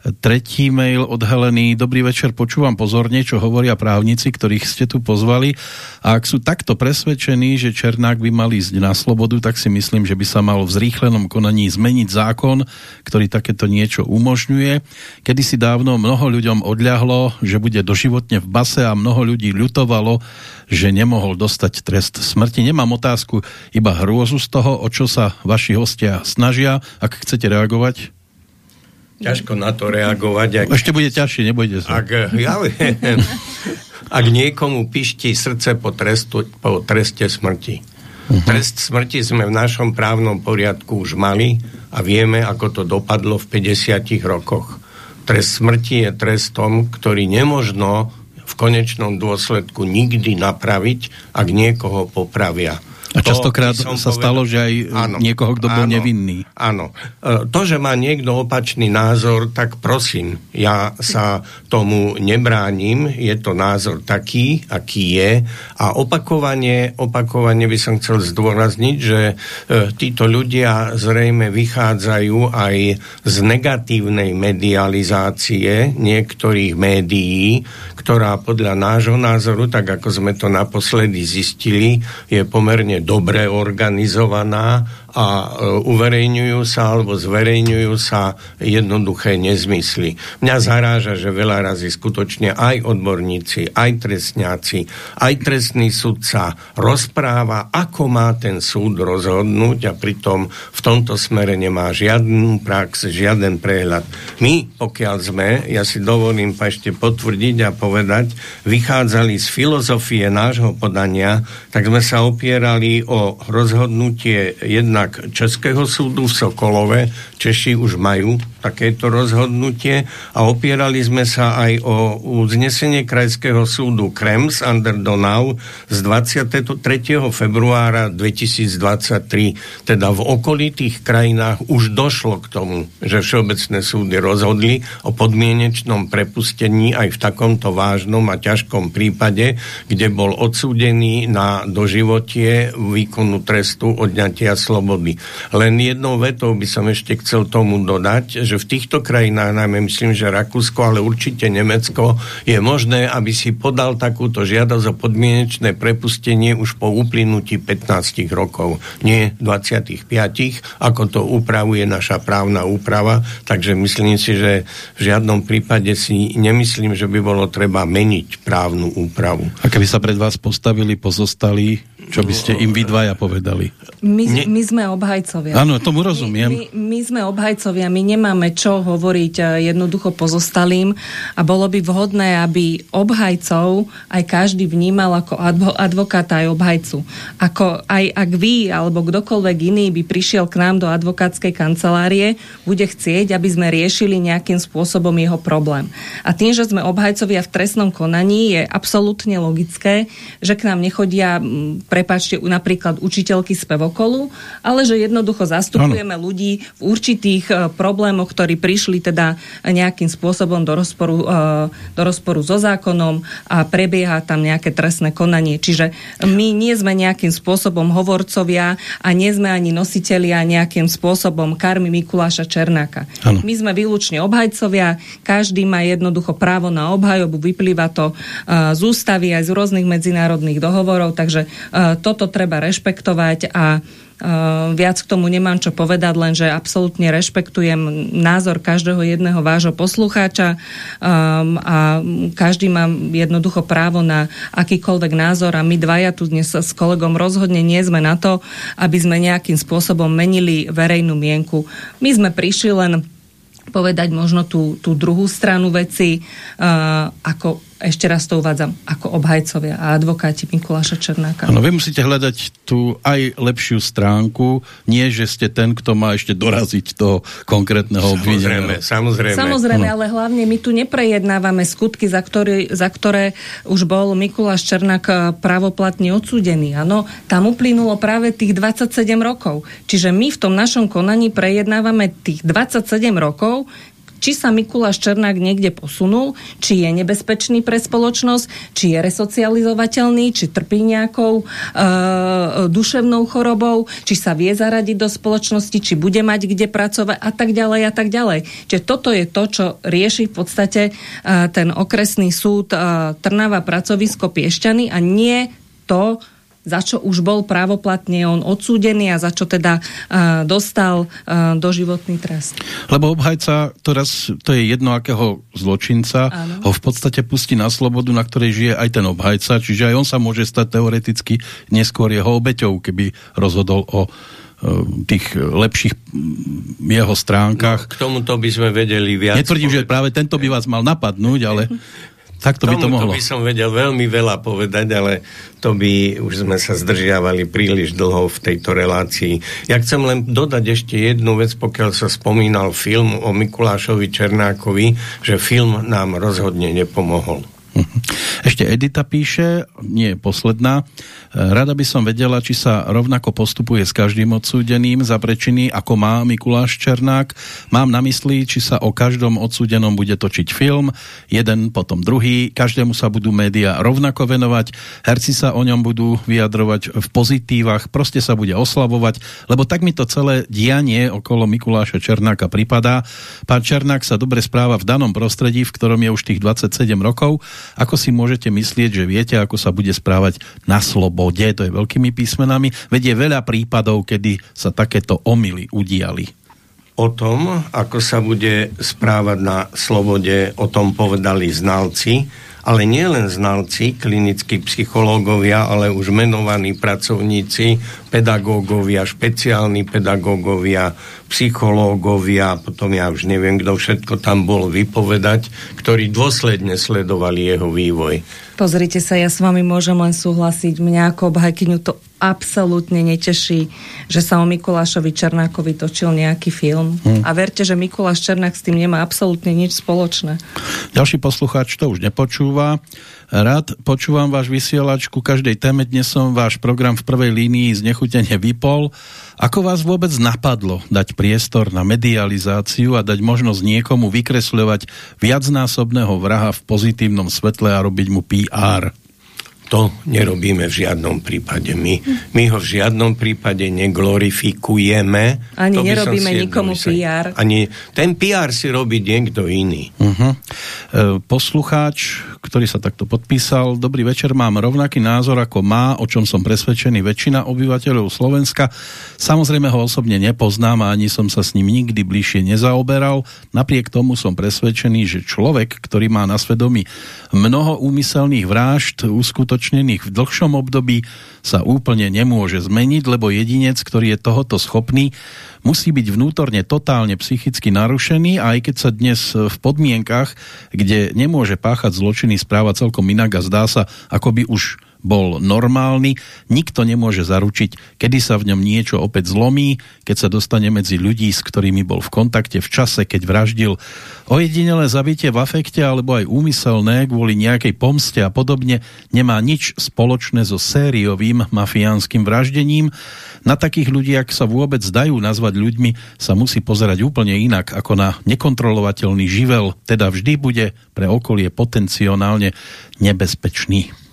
Tretí mail od Heleny. Dobrý večer, počúvam pozorne, čo hovoria právnici, ktorých ste tu pozvali. A ak sú takto presvedčení, že Černák by mal ísť na slobodu, tak si myslím, že by sa mal v zrýchlenom konaní zmeniť zákon, ktorý takéto niečo umožňuje. Kedy si dávno mnoho ľuďom odľahlo, že bude doživotne v base a mnoho ľudí ľutovalo, že nemohol dostať trest smrti. Nemám otázku, iba hrôzu z toho, o čo sa vaši hostia snažia. Ak chcete reagovať, ťažko na to reagovať. Ak, Ešte bude ťažšie, nebojte sa. Ak, ja viem, ak niekomu pišti srdce po, trestu, po treste smrti. Uh-huh. Trest smrti sme v našom právnom poriadku už mali a vieme, ako to dopadlo v 50 rokoch. Trest smrti je trestom, ktorý nemožno v konečnom dôsledku nikdy napraviť, ak niekoho popravia. A častokrát sa povedal, stalo, že aj áno, niekoho, kto bol áno, nevinný. Áno. E, to, že má niekto opačný názor, tak prosím, ja sa tomu nebránim, je to názor taký, aký je a opakovane, opakovane by som chcel zdôrazniť, že e, títo ľudia zrejme vychádzajú aj z negatívnej medializácie niektorých médií, ktorá podľa nášho názoru, tak ako sme to naposledy zistili, je pomerne dobre organizovaná a e, uverejňujú sa alebo zverejňujú sa jednoduché nezmysly. Mňa zaráža, že veľa razy skutočne aj odborníci, aj trestňáci, aj trestný sudca rozpráva, ako má ten súd rozhodnúť a pritom v tomto smere nemá žiadnu prax, žiaden prehľad. My, pokiaľ sme, ja si dovolím ešte potvrdiť a povedať, vychádzali z filozofie nášho podania, tak sme sa opierali o rozhodnutie jednak jednak Českého súdu v Sokolove. Češi už majú takéto rozhodnutie a opierali sme sa aj o uznesenie Krajského súdu Krems under Donau z 23. februára 2023. Teda v okolitých krajinách už došlo k tomu, že všeobecné súdy rozhodli o podmienečnom prepustení aj v takomto vážnom a ťažkom prípade, kde bol odsúdený na doživotie výkonu trestu odňatia slobody. Len jednou vetou by som ešte chcel tomu dodať, že v týchto krajinách, najmä myslím, že Rakúsko, ale určite Nemecko, je možné, aby si podal takúto žiadosť o podmienečné prepustenie už po uplynutí 15 rokov, nie 25, ako to upravuje naša právna úprava. Takže myslím si, že v žiadnom prípade si nemyslím, že by bolo treba meniť právnu úpravu. A keby sa pred vás postavili pozostali Čo by ste im vy dvaja povedali? My, my sme obhajcovia. Áno, tomu rozumiem. My, my, my sme obhajcovia, my nemáme čo hovoriť e, jednoducho pozostalým a bolo by vhodné, aby obhajcov aj každý vnímal ako advo, advokáta aj obhajcu. Ako aj ak vy alebo kdokoľvek iný by prišiel k nám do advokátskej kancelárie, bude chcieť, aby sme riešili nejakým spôsobom jeho problém. A tým, že sme obhajcovia v trestnom konaní, je absolútne logické, že k nám nechodia, prepačte, napríklad učiteľky spevo okolu, ale že jednoducho zastupujeme ano. ľudí v určitých uh, problémoch, ktorí prišli teda nejakým spôsobom do rozporu, uh, do rozporu so zákonom a prebieha tam nejaké trestné konanie. Čiže my nie sme nejakým spôsobom hovorcovia a nie sme ani nositelia nejakým spôsobom karmy Mikuláša Černáka. Ano. My sme výlučne obhajcovia, každý má jednoducho právo na obhajobu, vyplýva to uh, z ústavy aj z rôznych medzinárodných dohovorov, takže toto treba rešpektovať a Uh, viac k tomu nemám čo povedať, lenže absolútne rešpektujem názor každého jedného vášho poslucháča um, a každý má jednoducho právo na akýkoľvek názor a my dvaja tu dnes s kolegom rozhodne nie sme na to, aby sme nejakým spôsobom menili verejnú mienku. My sme prišli len povedať možno tú, tú druhú stranu veci, uh, ako ešte raz to uvádzam, ako obhajcovia a advokáti Mikuláša Černáka. Ano, vy musíte hľadať tú aj lepšiu stránku, nie, že ste ten, kto má ešte doraziť toho konkrétneho obvinenia. Samozrejme, samozrejme. ale hlavne my tu neprejednávame skutky, za, ktorý, za ktoré už bol Mikuláš Černák eh, pravoplatne odsúdený. Áno, tam uplynulo práve tých 27 rokov. Čiže my v tom našom konaní prejednávame tých 27 rokov, či sa Mikuláš Černák niekde posunul, či je nebezpečný pre spoločnosť, či je resocializovateľný, či trpí nejakou e, duševnou chorobou, či sa vie zaradiť do spoločnosti, či bude mať kde pracovať? A tak ďalej a tak ďalej. Čiže toto je to, čo rieši v podstate e, ten okresný súd e, Trnava pracovisko Piešťany a nie to, za čo už bol právoplatne on odsúdený a za čo teda uh, dostal uh, doživotný trest. Lebo obhajca, raz, to je jedno akého zločinca, Áno. ho v podstate pustí na slobodu, na ktorej žije aj ten obhajca, čiže aj on sa môže stať teoreticky neskôr jeho obeťou, keby rozhodol o tých lepších jeho stránkach. No, k tomuto by sme vedeli viac. Netvrdím, že práve tento by vás mal napadnúť, ale (laughs) Tak to by to mohlo. by som vedel veľmi veľa povedať, ale to by už sme sa zdržiavali príliš dlho v tejto relácii. Ja chcem len dodať ešte jednu vec, pokiaľ sa spomínal film o Mikulášovi Černákovi, že film nám rozhodne nepomohol. (laughs) Ešte Edita píše, nie posledná, rada by som vedela, či sa rovnako postupuje s každým odsúdeným za prečiny, ako má Mikuláš Černák. Mám na mysli, či sa o každom odsúdenom bude točiť film, jeden potom druhý, každému sa budú médiá rovnako venovať, herci sa o ňom budú vyjadrovať v pozitívach, proste sa bude oslavovať, lebo tak mi to celé dianie okolo Mikuláša Černáka pripadá. Pán Černák sa dobre správa v danom prostredí, v ktorom je už tých 27 rokov ako si môžete myslieť, že viete, ako sa bude správať na slobode, to je veľkými písmenami, veď je veľa prípadov, kedy sa takéto omily udiali. O tom, ako sa bude správať na slobode, o tom povedali znalci, ale nie len znalci, klinickí psychológovia, ale už menovaní pracovníci, pedagógovia, špeciálni pedagógovia, psychológovia, potom ja už neviem, kto všetko tam bol vypovedať, ktorí dôsledne sledovali jeho vývoj. Pozrite sa, ja s vami môžem len súhlasiť. Mňa ako obhajkyňu to absolútne neteší, že sa o Mikulášovi Černákovi točil nejaký film. Hmm. A verte, že Mikuláš Černák s tým nemá absolútne nič spoločné. Ďalší poslucháč to už nepočúva. Rád počúvam váš vysielač ku každej téme. Dnes som váš program v prvej línii znechutene vypol. Ako vás vôbec napadlo dať priestor na medializáciu a dať možnosť niekomu vykresľovať viacnásobného vraha v pozitívnom svetle a robiť mu PR? To nerobíme v žiadnom prípade. My, my ho v žiadnom prípade neglorifikujeme. Ani to nerobíme nikomu PR. Ani ten PR si robí niekto iný. Uh-huh. E, poslucháč, ktorý sa takto podpísal, dobrý večer, mám rovnaký názor ako má, o čom som presvedčený väčšina obyvateľov Slovenska. Samozrejme ho osobne nepoznám a ani som sa s ním nikdy bližšie nezaoberal. Napriek tomu som presvedčený, že človek, ktorý má na svedomí mnoho úmyselných vražd, uskutočných uskutočnených v dlhšom období, sa úplne nemôže zmeniť, lebo jedinec, ktorý je tohoto schopný, musí byť vnútorne totálne psychicky narušený aj keď sa dnes v podmienkach, kde nemôže páchať zločiny, správa celkom inak a zdá sa, ako by už bol normálny, nikto nemôže zaručiť, kedy sa v ňom niečo opäť zlomí, keď sa dostane medzi ľudí, s ktorými bol v kontakte v čase, keď vraždil. Ojedinelé zabitie v afekte alebo aj úmyselné kvôli nejakej pomste a podobne nemá nič spoločné so sériovým mafiánskym vraždením. Na takých ľudí, ak sa vôbec dajú nazvať ľuďmi, sa musí pozerať úplne inak ako na nekontrolovateľný živel, teda vždy bude pre okolie potenciálne nebezpečný.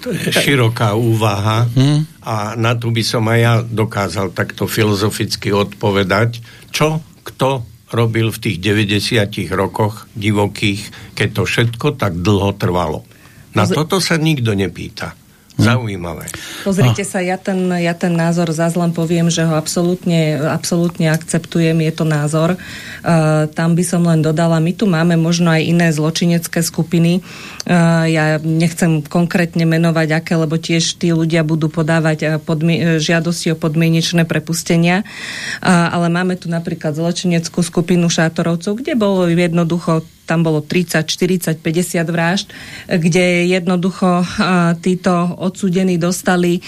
To je široká úvaha hmm. a na tu by som aj ja dokázal takto filozoficky odpovedať, čo kto robil v tých 90 rokoch divokých, keď to všetko tak dlho trvalo. Na toto sa nikto nepýta. Hm. Zaujímavé. Pozrite sa, ja ten, ja ten názor zás len poviem, že ho absolútne, absolútne akceptujem, je to názor. Uh, tam by som len dodala, my tu máme možno aj iné zločinecké skupiny. Uh, ja nechcem konkrétne menovať, aké, lebo tiež tí ľudia budú podávať podmi- žiadosti o podmienečné prepustenia. Uh, ale máme tu napríklad zločineckú skupinu šátorovcov, kde bolo jednoducho tam bolo 30, 40, 50 vražd, kde jednoducho títo odsudení dostali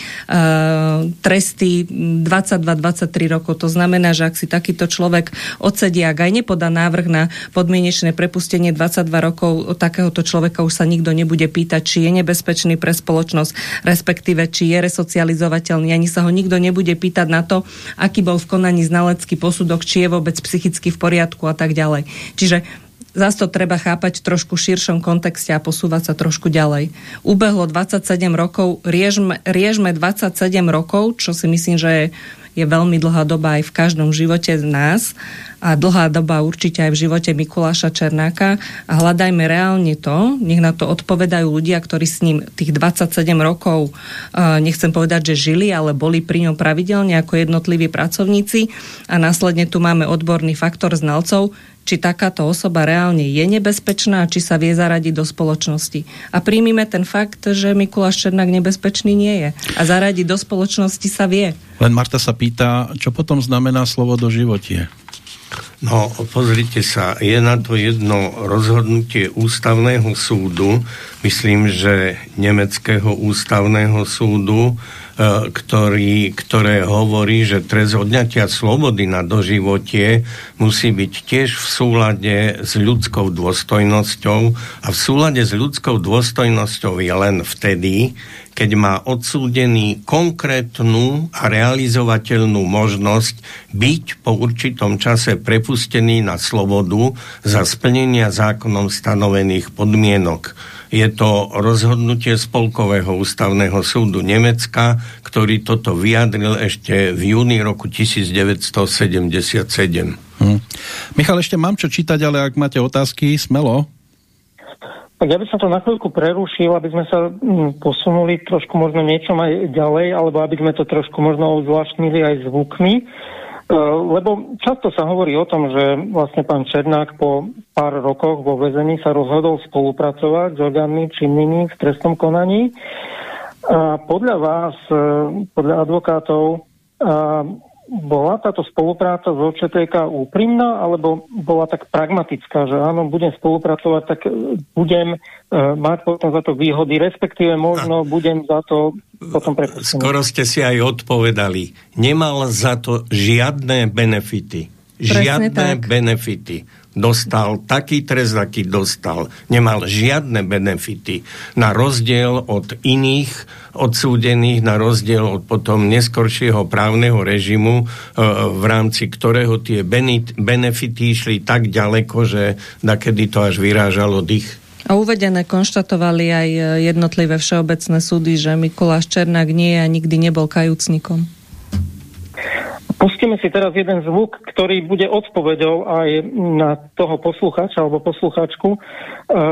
tresty 22-23 rokov. To znamená, že ak si takýto človek odsedí, ak aj nepodá návrh na podmienečné prepustenie 22 rokov, takéhoto človeka už sa nikto nebude pýtať, či je nebezpečný pre spoločnosť, respektíve či je resocializovateľný. Ani sa ho nikto nebude pýtať na to, aký bol v konaní znalecký posudok, či je vôbec psychicky v poriadku a tak ďalej. Čiže Zas to treba chápať v trošku širšom kontexte a posúvať sa trošku ďalej. Ubehlo 27 rokov, riežme, riežme 27 rokov, čo si myslím, že je, je veľmi dlhá doba aj v každom živote z nás a dlhá doba určite aj v živote Mikuláša Černáka a hľadajme reálne to, nech na to odpovedajú ľudia, ktorí s ním tých 27 rokov, nechcem povedať, že žili, ale boli pri ňom pravidelne ako jednotliví pracovníci a následne tu máme odborný faktor znalcov, či takáto osoba reálne je nebezpečná, či sa vie zaradiť do spoločnosti. A príjmime ten fakt, že Mikuláš Černák nebezpečný nie je. A zaradiť do spoločnosti sa vie. Len Marta sa pýta, čo potom znamená slovo do životie? No, pozrite sa, je na to jedno rozhodnutie ústavného súdu, myslím, že nemeckého ústavného súdu, E, ktorý, ktoré hovorí, že trest odňatia slobody na doživotie musí byť tiež v súlade s ľudskou dôstojnosťou a v súlade s ľudskou dôstojnosťou je len vtedy, keď má odsúdený konkrétnu a realizovateľnú možnosť byť po určitom čase prepustený na slobodu za splnenia zákonom stanovených podmienok je to rozhodnutie Spolkového ústavného súdu Nemecka, ktorý toto vyjadril ešte v júni roku 1977. Hm. Michal, ešte mám čo čítať, ale ak máte otázky, smelo. Tak ja by som to na chvíľku prerušil, aby sme sa hm, posunuli trošku možno niečom aj ďalej, alebo aby sme to trošku možno zvláštnili aj zvukmi. E, lebo často sa hovorí o tom, že vlastne pán Černák po pár rokoch vo väzení sa rozhodol spolupracovať s orgánmi činnými v trestnom konaní. A podľa vás, e, podľa advokátov, bola táto spolupráca z OČTK úprimná, alebo bola tak pragmatická, že áno, budem spolupracovať, tak budem uh, mať potom za to výhody, respektíve možno a... budem za to potom prepustený. Skoro ste si aj odpovedali. Nemal za to žiadne benefity. Presne žiadne tak. benefity dostal taký trest, aký dostal. Nemal žiadne benefity. Na rozdiel od iných odsúdených, na rozdiel od potom neskoršieho právneho režimu, e, v rámci ktorého tie benefity išli tak ďaleko, že nakedy to až vyrážalo dých. A uvedené konštatovali aj jednotlivé všeobecné súdy, že Mikuláš Černák nie a nikdy nebol kajúcnikom. Pustíme si teraz jeden zvuk, ktorý bude odpovedou aj na toho poslucháča alebo poslucháčku, e,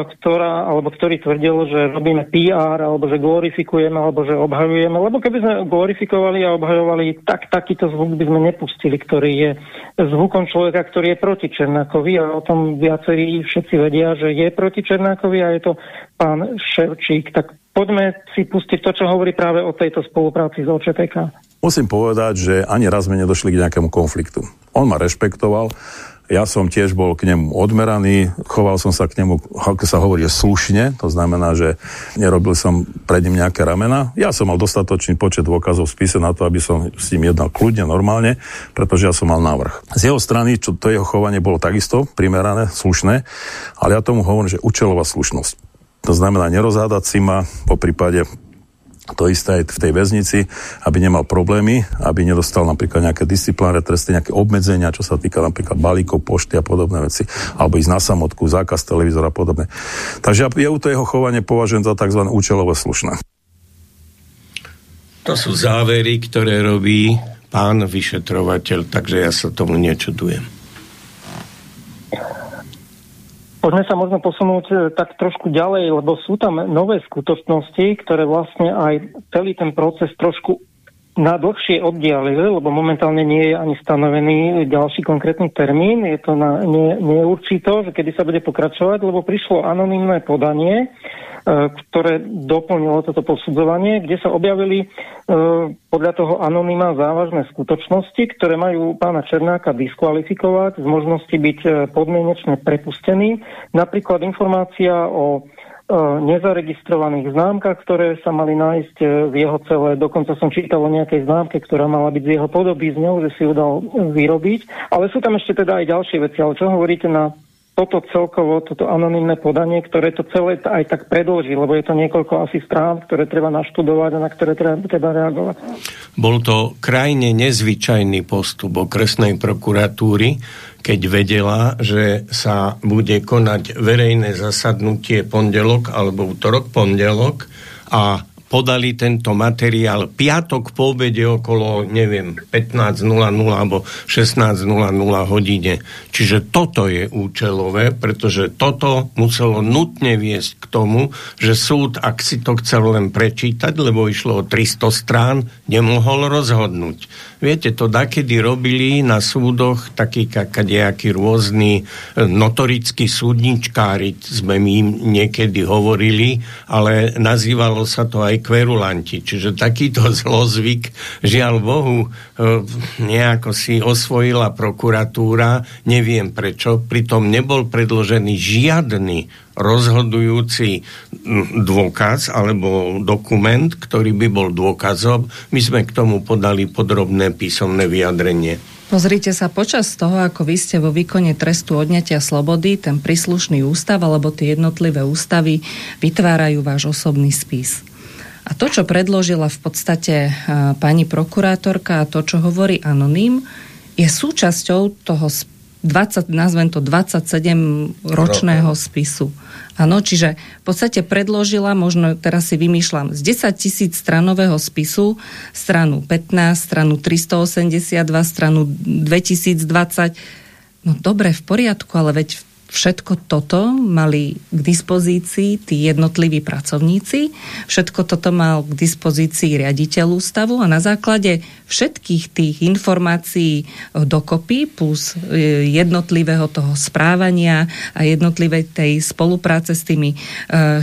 ktorá, alebo ktorý tvrdil, že robíme PR, alebo že glorifikujeme, alebo že obhajujeme. Lebo keby sme glorifikovali a obhajovali, tak takýto zvuk by sme nepustili, ktorý je zvukom človeka, ktorý je proti Černákovi a o tom viacerí všetci vedia, že je proti Černákovi a je to pán Ševčík. Tak poďme si pustiť to, čo hovorí práve o tejto spolupráci s OČTK. Musím povedať, že ani raz sme nedošli k nejakému konfliktu. On ma rešpektoval, ja som tiež bol k nemu odmeraný, choval som sa k nemu, ako sa hovorí, slušne, to znamená, že nerobil som pred ním nejaké ramena. Ja som mal dostatočný počet dôkazov v spise na to, aby som s ním jednal kľudne, normálne, pretože ja som mal návrh. Z jeho strany, čo to jeho chovanie bolo takisto primerané, slušné, ale ja tomu hovorím, že účelová slušnosť. To znamená nerozhádať si ma, po prípade to isté aj v tej väznici, aby nemal problémy, aby nedostal napríklad nejaké disciplinárne tresty, nejaké obmedzenia, čo sa týka napríklad balíkov, pošty a podobné veci, alebo ísť na samotku, zákaz televízora a podobne. Takže ja to jeho chovanie považujem za tzv. účelové slušné. To sú závery, ktoré robí pán vyšetrovateľ, takže ja sa tomu nečudujem. Poďme sa možno posunúť e, tak trošku ďalej, lebo sú tam nové skutočnosti, ktoré vlastne aj celý ten proces trošku na dlhšie oddialili, lebo momentálne nie je ani stanovený ďalší konkrétny termín, je to na nie, neurčito, že kedy sa bude pokračovať, lebo prišlo anonimné podanie, ktoré doplnilo toto posudzovanie, kde sa objavili e, podľa toho anonyma závažné skutočnosti, ktoré majú pána Černáka diskvalifikovať z možnosti byť e, podmienečne prepustený. Napríklad informácia o nezaregistrovaných známkach, ktoré sa mali nájsť v jeho celé. Dokonca som čítal o nejakej známke, ktorá mala byť z jeho podoby z ňou, že si ju dal vyrobiť. Ale sú tam ešte teda aj ďalšie veci. Ale čo hovoríte na toto celkovo, toto anonimné podanie, ktoré to celé aj tak predloží, lebo je to niekoľko asi strán, ktoré treba naštudovať a na ktoré treba, treba reagovať. Bol to krajne nezvyčajný postup okresnej prokuratúry, keď vedela, že sa bude konať verejné zasadnutie pondelok alebo útorok pondelok a podali tento materiál piatok po obede okolo, neviem, 15.00 alebo 16.00 hodine. Čiže toto je účelové, pretože toto muselo nutne viesť k tomu, že súd, ak si to chcel len prečítať, lebo išlo o 300 strán, nemohol rozhodnúť. Viete, to dakedy robili na súdoch takí kadejakí rôzni e, notorickí súdničkári, sme my im niekedy hovorili, ale nazývalo sa to aj kverulanti. Čiže takýto (laughs) zlozvyk, žiaľ Bohu, e, nejako si osvojila prokuratúra, neviem prečo, pritom nebol predložený žiadny rozhodujúci dôkaz alebo dokument, ktorý by bol dôkazom. My sme k tomu podali podrobné písomné vyjadrenie. Pozrite sa, počas toho, ako vy ste vo výkone trestu odňatia slobody, ten príslušný ústav alebo tie jednotlivé ústavy vytvárajú váš osobný spis. A to, čo predložila v podstate pani prokurátorka a to, čo hovorí anonym, je súčasťou toho 20, nazvem to 27 ročného spisu. Áno, čiže v podstate predložila, možno teraz si vymýšľam, z 10 tisíc stranového spisu stranu 15, stranu 382, stranu 2020. No dobre, v poriadku, ale veď všetko toto mali k dispozícii tí jednotliví pracovníci, všetko toto mal k dispozícii riaditeľ ústavu a na základe všetkých tých informácií dokopy plus e, jednotlivého toho správania a jednotlivej tej spolupráce s tými e,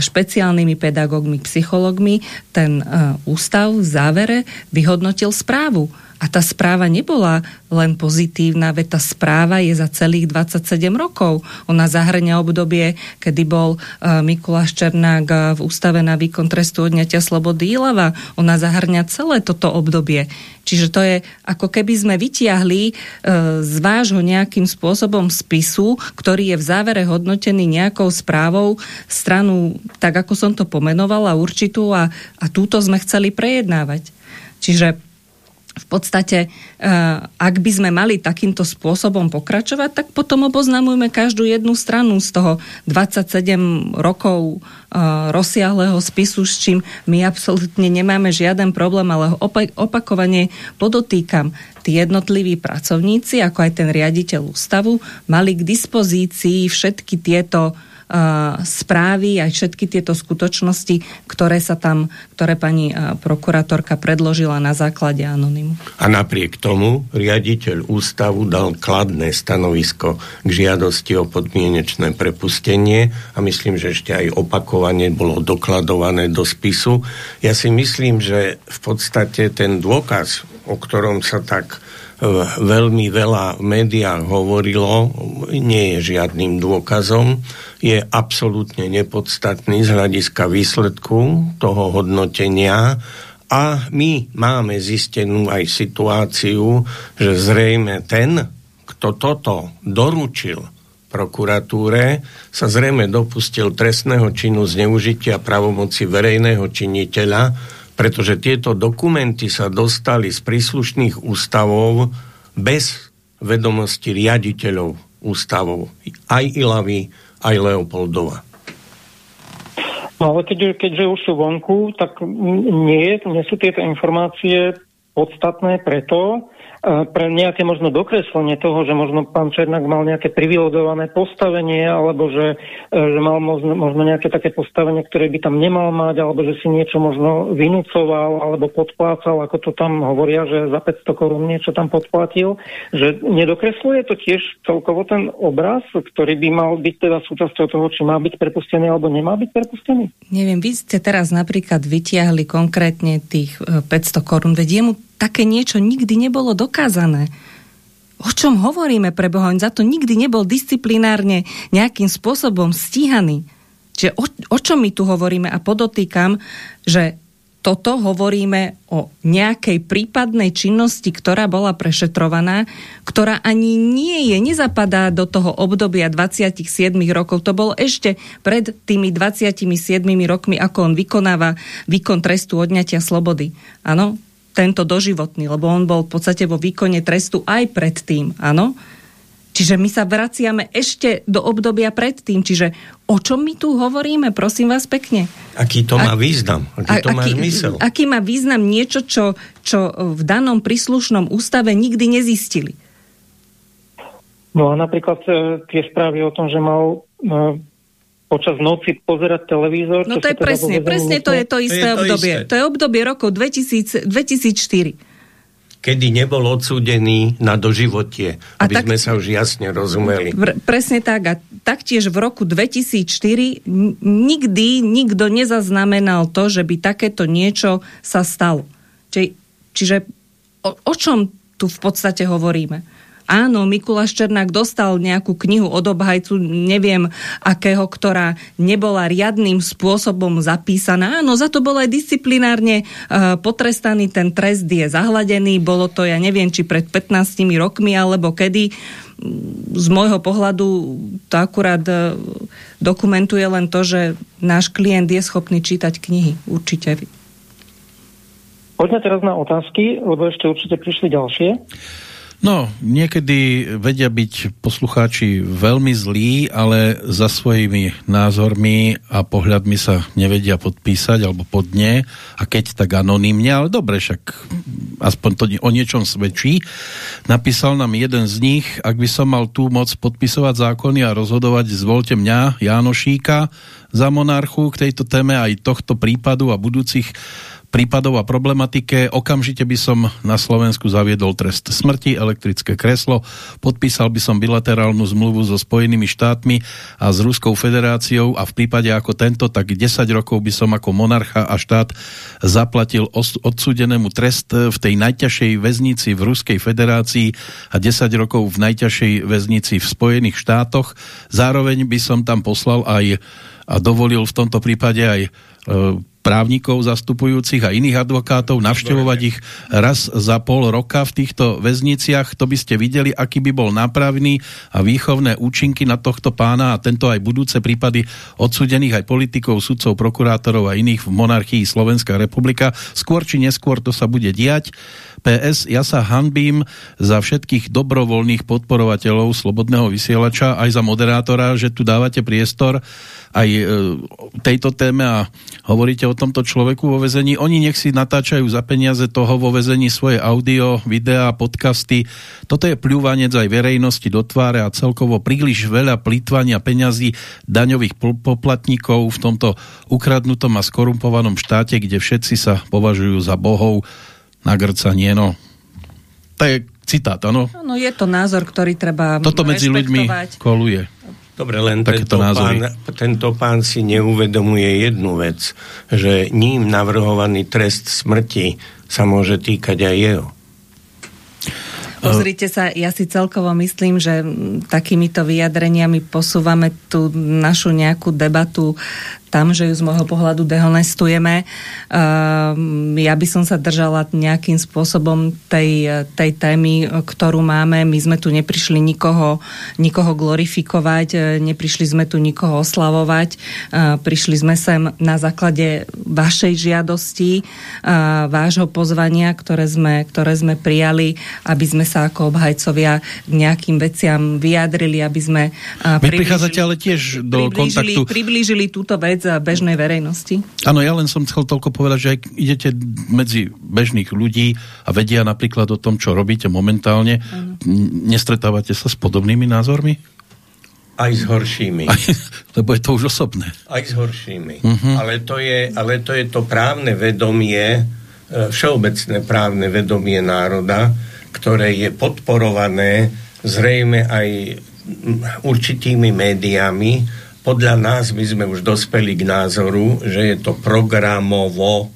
špeciálnymi pedagógmi, psychológmi, ten e, ústav v závere vyhodnotil správu a tá správa nebola len pozitívna, veď tá správa je za celých 27 rokov. Ona zahrňa obdobie, kedy bol uh, Mikuláš Černák uh, v ústave na výkon trestu odňatia slobody Ilava. Ona zahrňa celé toto obdobie. Čiže to je ako keby sme vytiahli uh, z vášho nejakým spôsobom spisu, ktorý je v závere hodnotený nejakou správou stranu, tak ako som to pomenovala, určitú a, a túto sme chceli prejednávať. Čiže v podstate, ak by sme mali takýmto spôsobom pokračovať, tak potom oboznamujeme každú jednu stranu z toho 27 rokov rozsiahleho spisu, s čím my absolútne nemáme žiaden problém, ale opakovane podotýkam, tí jednotliví pracovníci, ako aj ten riaditeľ ústavu, mali k dispozícii všetky tieto správy, aj všetky tieto skutočnosti, ktoré sa tam, ktoré pani prokurátorka predložila na základe anonymu. A napriek tomu riaditeľ ústavu dal kladné stanovisko k žiadosti o podmienečné prepustenie a myslím, že ešte aj opakovane bolo dokladované do spisu. Ja si myslím, že v podstate ten dôkaz, o ktorom sa tak veľmi veľa v médiách hovorilo, nie je žiadnym dôkazom, je absolútne nepodstatný z hľadiska výsledku toho hodnotenia a my máme zistenú aj situáciu, že zrejme ten, kto toto doručil prokuratúre, sa zrejme dopustil trestného činu zneužitia pravomoci verejného činiteľa, pretože tieto dokumenty sa dostali z príslušných ústavov bez vedomosti riaditeľov ústavov, aj Ilavy, aj Leopoldova. No ale keď, keďže už sú vonku, tak nie, nie sú tieto informácie podstatné preto, pre nejaké možno dokreslenie toho, že možno pán Černák mal nejaké privilegované postavenie, alebo že, e, že mal možno, možno nejaké také postavenie, ktoré by tam nemal mať, alebo že si niečo možno vynúcoval, alebo podplácal, ako to tam hovoria, že za 500 korún niečo tam podplatil, že nedokresluje to tiež celkovo ten obraz, ktorý by mal byť teda súčasťou toho, či má byť prepustený alebo nemá byť prepustený? Neviem, vy ste teraz napríklad vytiahli konkrétne tých 500 e, korún, veď jemu také niečo nikdy nebolo dokázané. O čom hovoríme pre Boha? On za to nikdy nebol disciplinárne nejakým spôsobom stíhaný. Čiže o, o čom my tu hovoríme? A podotýkam, že toto hovoríme o nejakej prípadnej činnosti, ktorá bola prešetrovaná, ktorá ani nie je, nezapadá do toho obdobia 27 rokov. To bolo ešte pred tými 27 rokmi, ako on vykonáva výkon trestu odňatia slobody. Áno, tento doživotný, lebo on bol v podstate vo výkone trestu aj predtým, áno? Čiže my sa vraciame ešte do obdobia predtým. Čiže o čom my tu hovoríme, prosím vás pekne? Aký to má význam? Aký to má aký, zmysel? Aký má význam niečo, čo, čo v danom príslušnom ústave nikdy nezistili? No a napríklad e, tie správy o tom, že mal e, počas noci pozerať televízor. No to je teda presne, presne to je to isté to je to obdobie. Isté. To je obdobie rokov 2000, 2004 kedy nebol odsúdený na doživotie, a aby tak, sme sa už jasne rozumeli. Pr- presne tak. A taktiež v roku 2004 nikdy nikto nezaznamenal to, že by takéto niečo sa stalo. Čiže, čiže o, o čom tu v podstate hovoríme? Áno, Mikuláš Černák dostal nejakú knihu od obhajcu, neviem akého, ktorá nebola riadným spôsobom zapísaná. Áno, za to bol aj disciplinárne uh, potrestaný, ten trest je zahladený, bolo to, ja neviem, či pred 15 rokmi, alebo kedy. Z môjho pohľadu to akurát uh, dokumentuje len to, že náš klient je schopný čítať knihy. Určite. Poďme teraz na otázky, lebo ešte určite prišli ďalšie. No, niekedy vedia byť poslucháči veľmi zlí, ale za svojimi názormi a pohľadmi sa nevedia podpísať alebo podne a keď tak anonymne, ale dobre, však aspoň to o niečom svedčí. Napísal nám jeden z nich, ak by som mal tú moc podpisovať zákony a rozhodovať, zvolte mňa, Jánošíka, za monarchu k tejto téme aj tohto prípadu a budúcich prípadov a problematike. Okamžite by som na Slovensku zaviedol trest smrti, elektrické kreslo, podpísal by som bilaterálnu zmluvu so Spojenými štátmi a s Ruskou federáciou a v prípade ako tento, tak 10 rokov by som ako monarcha a štát zaplatil odsúdenému trest v tej najťažšej väznici v Ruskej federácii a 10 rokov v najťažšej väznici v Spojených štátoch. Zároveň by som tam poslal aj a dovolil v tomto prípade aj e, právnikov zastupujúcich a iných advokátov, navštevovať ich raz za pol roka v týchto väzniciach, to by ste videli, aký by bol nápravný a výchovné účinky na tohto pána a tento aj budúce prípady odsudených aj politikov, sudcov, prokurátorov a iných v monarchii Slovenská republika. Skôr či neskôr to sa bude diať. PS, ja sa hanbím za všetkých dobrovoľných podporovateľov Slobodného vysielača, aj za moderátora, že tu dávate priestor aj e, tejto téme a hovoríte o tomto človeku vo vezení. Oni nech si natáčajú za peniaze toho vo vezení svoje audio, videá, podcasty. Toto je pľúvanec aj verejnosti do tváre a celkovo príliš veľa plýtvania peňazí daňových poplatníkov v tomto ukradnutom a skorumpovanom štáte, kde všetci sa považujú za bohov na grcanie, no. To je citát, áno? No je to názor, ktorý treba Toto medzi ľuďmi koluje. Dobre, len tento pán, tento pán si neuvedomuje jednu vec, že ním navrhovaný trest smrti sa môže týkať aj jeho. Pozrite sa, ja si celkovo myslím, že takýmito vyjadreniami posúvame tú našu nejakú debatu tam, že ju z môjho pohľadu dehonestujeme. Ehm, ja by som sa držala nejakým spôsobom tej, tej témy, ktorú máme. My sme tu neprišli nikoho, nikoho glorifikovať, e, neprišli sme tu nikoho oslavovať. E, prišli sme sem na základe vašej žiadosti, e, vášho pozvania, ktoré sme, ktoré sme prijali, aby sme sa ako obhajcovia nejakým veciam vyjadrili, aby sme Vy prichádzate ale tiež do priblížili, kontaktu. Priblížili túto vec vec bežnej verejnosti. Áno, ja len som chcel toľko povedať, že aj idete medzi bežných ľudí a vedia napríklad o tom, čo robíte momentálne. Ano. Nestretávate sa s podobnými názormi? Aj s horšími. Aj, (laughs) lebo je to už osobné. Aj s horšími. Uh-huh. Ale, to je, ale to je to právne vedomie, e, všeobecné právne vedomie národa, ktoré je podporované zrejme aj určitými médiami, podľa nás my sme už dospeli k názoru, že je to programovo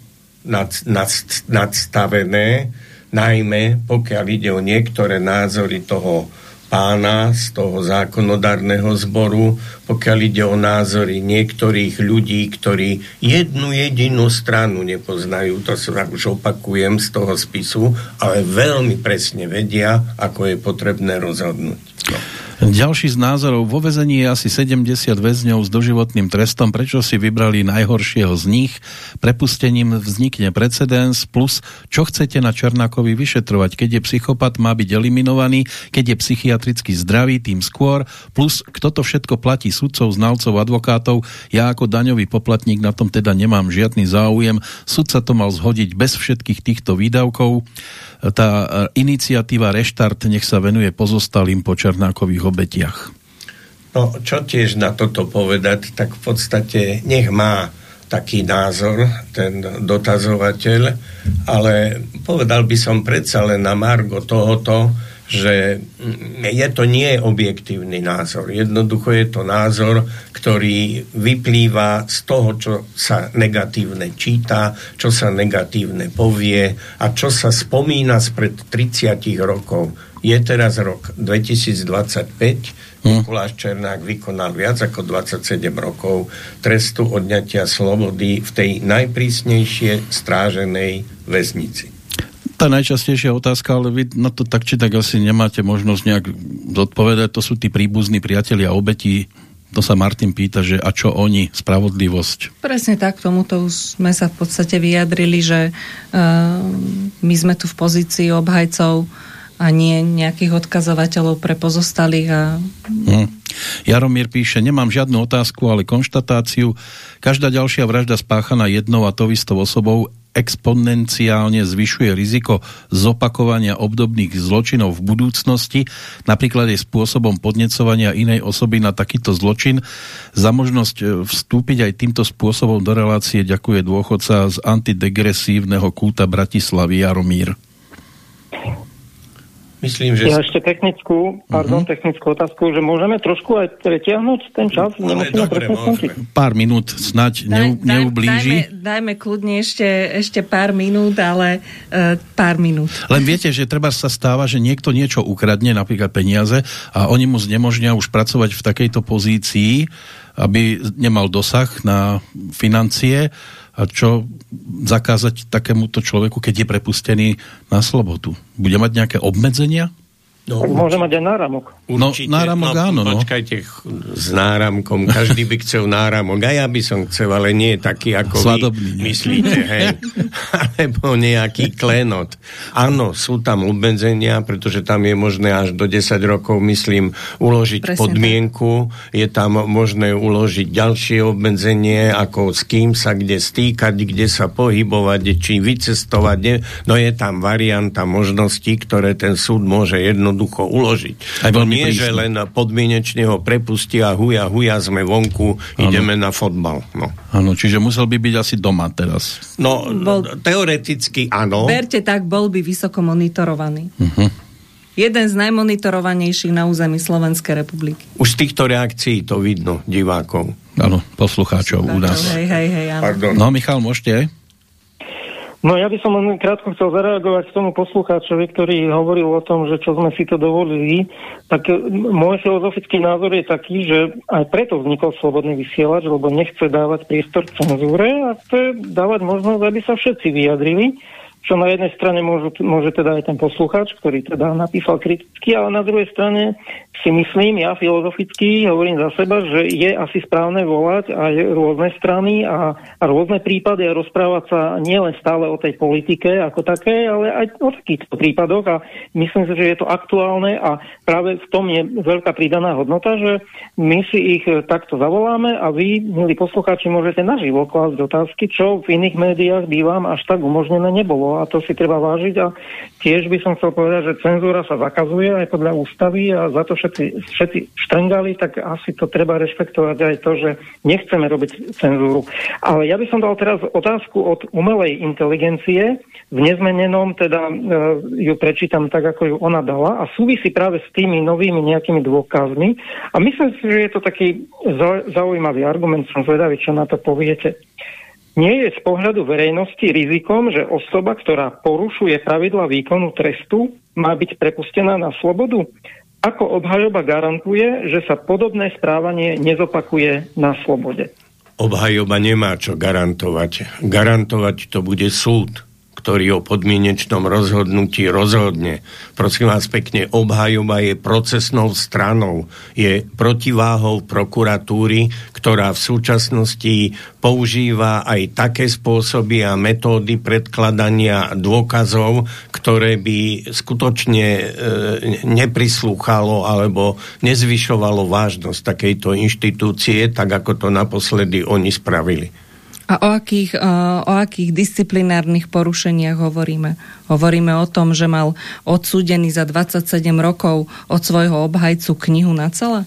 nad, nad, nadstavené, najmä pokiaľ ide o niektoré názory toho pána z toho zákonodárneho zboru, pokiaľ ide o názory niektorých ľudí, ktorí jednu jedinú stranu nepoznajú, to sa už opakujem z toho spisu, ale veľmi presne vedia, ako je potrebné rozhodnúť. No. Ďalší z názorov, vo vezení je asi 70 väzňov s doživotným trestom, prečo si vybrali najhoršieho z nich, prepustením vznikne precedens, plus čo chcete na Černákovi vyšetrovať, keď je psychopat, má byť eliminovaný, keď je psychiatricky zdravý, tým skôr, plus kto to všetko platí? Sudcov, znalcov, advokátov, ja ako daňový poplatník na tom teda nemám žiadny záujem, sudca to mal zhodiť bez všetkých týchto výdavkov, tá e, iniciatíva Reštart nech sa venuje pozostalým po Černákových obetiach. No, čo tiež na toto povedať, tak v podstate nech má taký názor ten dotazovateľ, ale povedal by som predsa len na Margo tohoto, že je to nie objektívny názor. Jednoducho je to názor, ktorý vyplýva z toho, čo sa negatívne číta, čo sa negatívne povie a čo sa spomína spred 30 rokov. Je teraz rok 2025, hm. Mikuláš Černák vykonal viac ako 27 rokov trestu odňatia slobody v tej najprísnejšie stráženej väznici tá najčastejšia otázka, ale vy na to tak či tak asi nemáte možnosť nejak zodpovedať. To sú tí príbuzní priatelia obetí. To sa Martin pýta, že a čo oni, spravodlivosť? Presne tak, tomuto už sme sa v podstate vyjadrili, že uh, my sme tu v pozícii obhajcov a nie nejakých odkazovateľov pre pozostalých. A... Hm. Jaromír píše, nemám žiadnu otázku, ale konštatáciu. Každá ďalšia vražda spáchaná jednou a to istou osobou exponenciálne zvyšuje riziko zopakovania obdobných zločinov v budúcnosti, napríklad aj spôsobom podnecovania inej osoby na takýto zločin. Za možnosť e, vstúpiť aj týmto spôsobom do relácie ďakuje dôchodca z antidegresívneho kúta Bratislavy Jaromír. Myslím, že... Ja ešte technickú, pardon, uh-huh. technickú otázku, že môžeme trošku aj pretiahnuť ten čas? No, Nemusíme dobre. Pár minút snať daj, neublíži. Dajme, dajme kľudne ešte, ešte pár minút, ale uh, pár minút. Len viete, že treba sa stáva, že niekto niečo ukradne, napríklad peniaze, a oni mu znemožnia už pracovať v takejto pozícii, aby nemal dosah na financie A čo zakázať takémuto človeku, keď je prepustený na slobodu? Bude mať nejaké obmedzenia? No, tak môže mať aj náramok. Určite, no, náramok no, áno, no. Počkajte, s náramkom, každý by chcel náramok, aj ja by som chcel, ale nie taký, ako Svadobný, vy myslíte, hej. (laughs) Alebo nejaký klenot. Áno, sú tam obmedzenia, pretože tam je možné až do 10 rokov, myslím, uložiť Presne podmienku, je tam možné uložiť ďalšie obmedzenie, ako s kým sa kde stýkať, kde sa pohybovať, či vycestovať, no je tam varianta možností, ktoré ten súd môže jednoducho uložiť. Aj to nie, že prísne. len podmienečne ho prepustia, huja, huja, sme vonku, Áno. ideme na fotbal. No, Áno, čiže musel by byť asi doma teraz. no Bol- teoreticky áno. Berte tak, bol by vysoko monitorovaný. Uh-huh. Jeden z najmonitorovanejších na území Slovenskej republiky. Už z týchto reakcií to vidno, divákov. Áno, poslucháčov u nás. Hej, hej, hej, áno. Pardon. No, Michal, môžete? No ja by som len krátko chcel zareagovať k tomu poslucháčovi, ktorý hovoril o tom, že čo sme si to dovolili. Tak e, môj filozofický názor je taký, že aj preto vznikol slobodný vysielač, lebo nechce dávať priestor cenzúre a chce dávať možnosť, aby sa všetci vyjadrili. Čo na jednej strane môžu, môže teda aj ten poslucháč, ktorý teda napísal kriticky, ale na druhej strane si myslím, ja filozoficky hovorím za seba, že je asi správne volať aj rôzne strany a, a rôzne prípady a rozprávať sa nielen stále o tej politike ako také, ale aj o takýchto prípadoch. A myslím si, že je to aktuálne a práve v tom je veľká pridaná hodnota, že my si ich takto zavoláme a vy, milí poslucháči, môžete naživo klásť otázky, čo v iných médiách by vám až tak umožnené nebolo a to si treba vážiť a tiež by som chcel povedať, že cenzúra sa zakazuje aj podľa ústavy a za to všetci, všetci štrngali, tak asi to treba rešpektovať aj to, že nechceme robiť cenzúru. Ale ja by som dal teraz otázku od umelej inteligencie, v nezmenenom teda e, ju prečítam tak, ako ju ona dala a súvisí práve s tými novými nejakými dôkazmi a myslím si, že je to taký zau- zaujímavý argument, som zvedavý, čo na to poviete. Nie je z pohľadu verejnosti rizikom, že osoba, ktorá porušuje pravidla výkonu trestu, má byť prepustená na slobodu? Ako obhajoba garantuje, že sa podobné správanie nezopakuje na slobode? Obhajoba nemá čo garantovať. Garantovať to bude súd ktorý o podmienečnom rozhodnutí rozhodne. Prosím vás pekne, obhajoba je procesnou stranou, je protiváhou prokuratúry, ktorá v súčasnosti používa aj také spôsoby a metódy predkladania dôkazov, ktoré by skutočne e, neprislúchalo alebo nezvyšovalo vážnosť takejto inštitúcie, tak ako to naposledy oni spravili. A o akých, uh, o akých disciplinárnych porušeniach hovoríme? Hovoríme o tom, že mal odsúdený za 27 rokov od svojho obhajcu knihu na celé?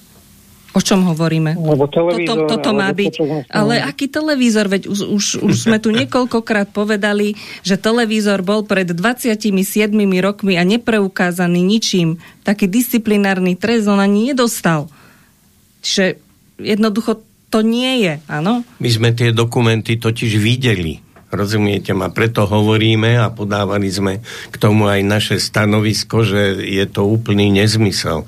O čom hovoríme? Lebo televízor, toto, toto má byť. Ale aký televízor? Veď už, už, už sme tu niekoľkokrát povedali, že televízor bol pred 27 rokmi a nepreukázaný ničím. Taký disciplinárny trest on ani nedostal. Čiže jednoducho to nie je, áno? My sme tie dokumenty totiž videli. Rozumiete ma? Preto hovoríme a podávali sme k tomu aj naše stanovisko, že je to úplný nezmysel.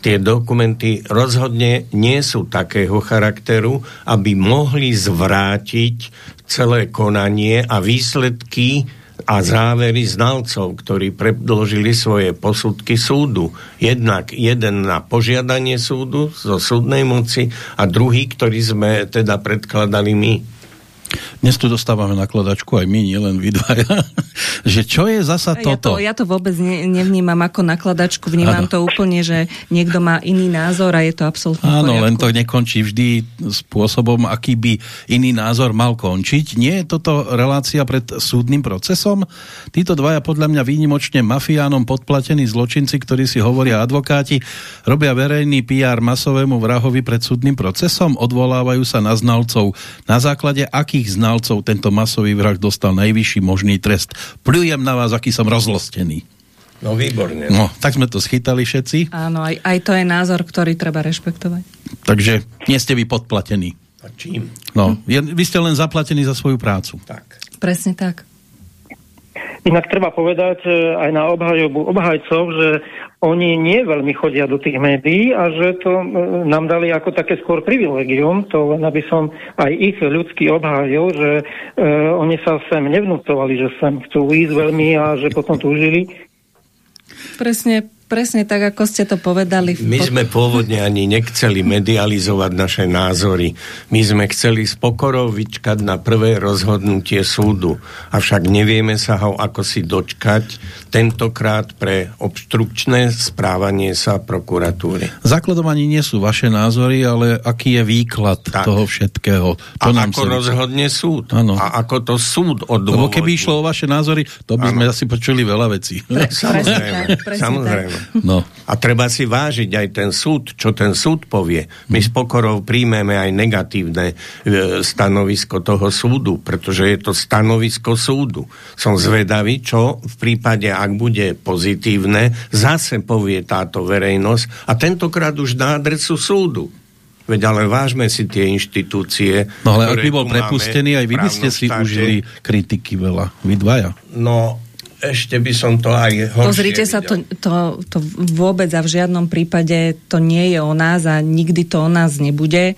Tie dokumenty rozhodne nie sú takého charakteru, aby mohli zvrátiť celé konanie a výsledky a závery znalcov, ktorí predložili svoje posudky súdu. Jednak jeden na požiadanie súdu zo súdnej moci a druhý, ktorý sme teda predkladali my. Dnes tu dostávame nakladačku aj my, nielen vy dvaja. (laughs) že čo je zasa Ja toto? to, ja to vôbec ne, nevnímam ako nakladačku, vnímam Áno. to úplne, že niekto má iný názor a je to absolútne Áno, len to nekončí vždy spôsobom, aký by iný názor mal končiť. Nie je toto relácia pred súdnym procesom? Títo dvaja podľa mňa výnimočne mafiánom podplatení zločinci, ktorí si hovoria advokáti, robia verejný PR masovému vrahovi pred súdnym procesom, odvolávajú sa na znalcov. Na základe akých znalcov tento masový vrah dostal najvyšší možný trest? Pľujem na vás, aký som rozlostený. No výborne. No, tak sme to schytali všetci. Áno, aj, aj to je názor, ktorý treba rešpektovať. Takže nie ste vy podplatení. A čím? No, je, vy ste len zaplatení za svoju prácu. Tak. Presne tak. Inak treba povedať e, aj na obhajobu obhajcov, že oni nie veľmi chodia do tých médií a že to e, nám dali ako také skôr privilegium, to len aby som aj ich ľudský obhájil, že e, oni sa sem nevnúcovali, že sem chcú ísť veľmi a že potom túžili. Presne presne tak, ako ste to povedali. My sme pôvodne ani nechceli medializovať naše názory. My sme chceli s pokorou vyčkať na prvé rozhodnutie súdu. Avšak nevieme sa ho ako si dočkať tentokrát pre obštrukčné správanie sa prokuratúry. Základom ani nie sú vaše názory, ale aký je výklad tak. toho všetkého. To a nám ako rozhodne súd. Ano. A ako to súd odôvodní. Lebo keby išlo o vaše názory, to by ano. sme asi počuli veľa vecí. Pre, samozrejme. samozrejme. No. A treba si vážiť aj ten súd, čo ten súd povie. My s pokorou príjmeme aj negatívne e, stanovisko toho súdu, pretože je to stanovisko súdu. Som zvedavý, čo v prípade, ak bude pozitívne, zase povie táto verejnosť a tentokrát už na adresu súdu. Veď ale vážme si tie inštitúcie. No ale ak by bol prepustený, aj vy by ste si štáte. užili kritiky veľa. Vy dvaja. No, ešte by som to aj horšie Pozrite sa, to, to, to vôbec a v žiadnom prípade to nie je o nás a nikdy to o nás nebude.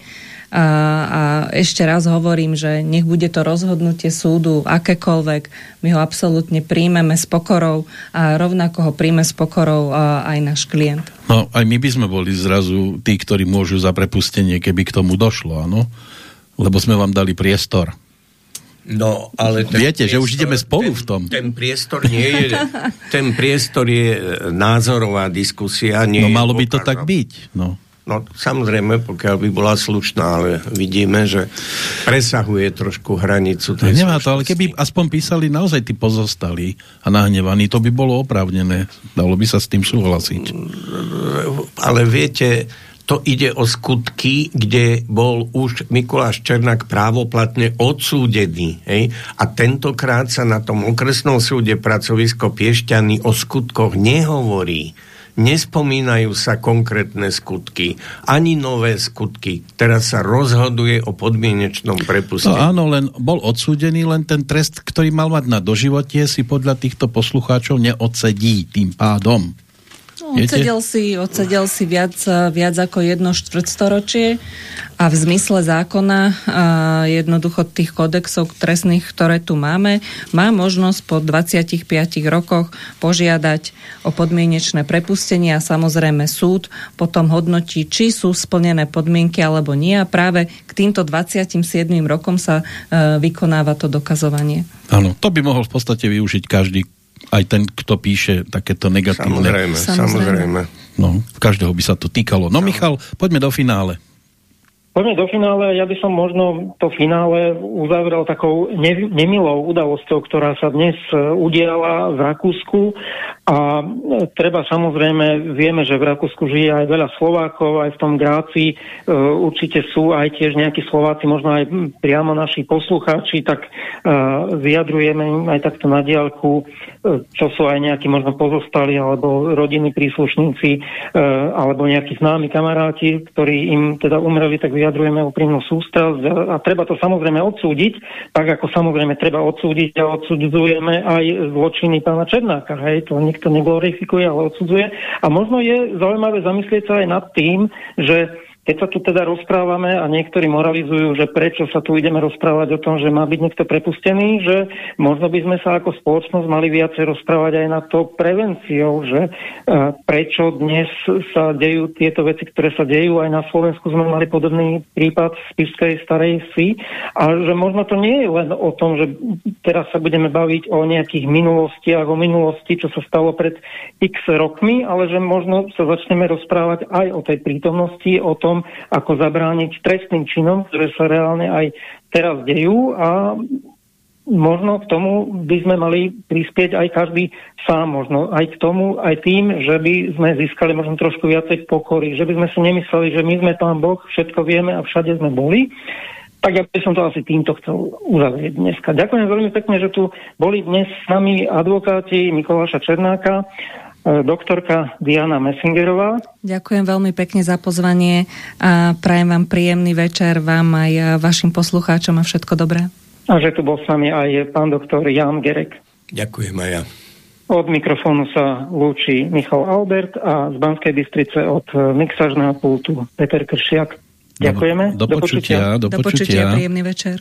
A, a ešte raz hovorím, že nech bude to rozhodnutie súdu akékoľvek, my ho absolútne príjmeme s pokorou a rovnako ho príjme s pokorou aj náš klient. No aj my by sme boli zrazu tí, ktorí môžu za prepustenie, keby k tomu došlo, áno? Lebo sme vám dali priestor. No, ale Viete, priestor, že už ideme spolu ten, v tom. Ten priestor nie je, ten priestor je názorová diskusia. Nie no malo by to tak byť. No. No samozrejme, pokiaľ by bola slušná, ale vidíme, že presahuje trošku hranicu tej Nemá to, ale keby aspoň písali naozaj tí pozostali a nahnevaní, to by bolo oprávnené. Dalo by sa s tým súhlasiť. Ale viete, to ide o skutky, kde bol už Mikuláš Černák právoplatne odsúdený. Hej? A tentokrát sa na tom okresnom súde pracovisko Piešťany o skutkoch nehovorí. Nespomínajú sa konkrétne skutky, ani nové skutky. Teraz sa rozhoduje o podmienečnom prepustení. No áno, len bol odsúdený, len ten trest, ktorý mal mať na doživotie, si podľa týchto poslucháčov neodsedí tým pádom. Odsedel si, odsedel si viac, viac ako jedno štvrtstoročie a v zmysle zákona a jednoducho tých kodexov trestných, ktoré tu máme, má možnosť po 25 rokoch požiadať o podmienečné prepustenie a samozrejme súd potom hodnotí, či sú splnené podmienky alebo nie a práve k týmto 27 rokom sa vykonáva to dokazovanie. Áno, to by mohol v podstate využiť každý aj ten, kto píše takéto negatívne. Samozrejme, samozrejme. No, každého by sa to týkalo. No Michal, poďme do finále. Poďme do finále. Ja by som možno to finále uzavrel takou ne, nemilou udalosťou, ktorá sa dnes e, udiala v Rakúsku. A e, treba samozrejme, vieme, že v Rakúsku žije aj veľa Slovákov, aj v tom Gráci. E, určite sú aj tiež nejakí Slováci, možno aj priamo naši poslucháči, tak vyjadrujeme im aj takto na diálku, čo sú aj nejakí možno pozostali, alebo rodiny príslušníci, alebo nejakí známi kamaráti, ktorí im teda umreli, tak vyjadrujeme úprimnú sústrasť a treba to samozrejme odsúdiť, tak ako samozrejme treba odsúdiť a odsudzujeme aj zločiny pána Černáka. Hej, to nikto neglorifikuje, ale odsudzuje. A možno je zaujímavé zamyslieť sa aj nad tým, že keď sa tu teda rozprávame a niektorí moralizujú, že prečo sa tu ideme rozprávať o tom, že má byť niekto prepustený, že možno by sme sa ako spoločnosť mali viacej rozprávať aj nad tou prevenciou, že e, prečo dnes sa dejú tieto veci, ktoré sa dejú. Aj na Slovensku sme mali podobný prípad z Spiskej starej vsi a že možno to nie je len o tom, že teraz sa budeme baviť o nejakých minulostiach, o minulosti, čo sa stalo pred x rokmi, ale že možno sa začneme rozprávať aj o tej prítomnosti, o tom, tom, ako zabrániť trestným činom, ktoré sa reálne aj teraz dejú a možno k tomu by sme mali prispieť aj každý sám, možno aj k tomu, aj tým, že by sme získali možno trošku viacej pokory, že by sme si nemysleli, že my sme pán Boh, všetko vieme a všade sme boli. Tak ja by som to asi týmto chcel uzavrieť dneska. Ďakujem veľmi pekne, že tu boli dnes s nami advokáti Mikoláša Černáka doktorka Diana Messingerová. Ďakujem veľmi pekne za pozvanie a prajem vám príjemný večer vám aj vašim poslucháčom a všetko dobré. A že tu bol s nami aj pán doktor Jan Gerek. Ďakujem aj ja. Od mikrofónu sa lúči Michal Albert a z Banskej Bystrice od mixážneho pultu Peter Kršiak. Ďakujeme. Do, do počutia. Do počutia. Príjemný večer.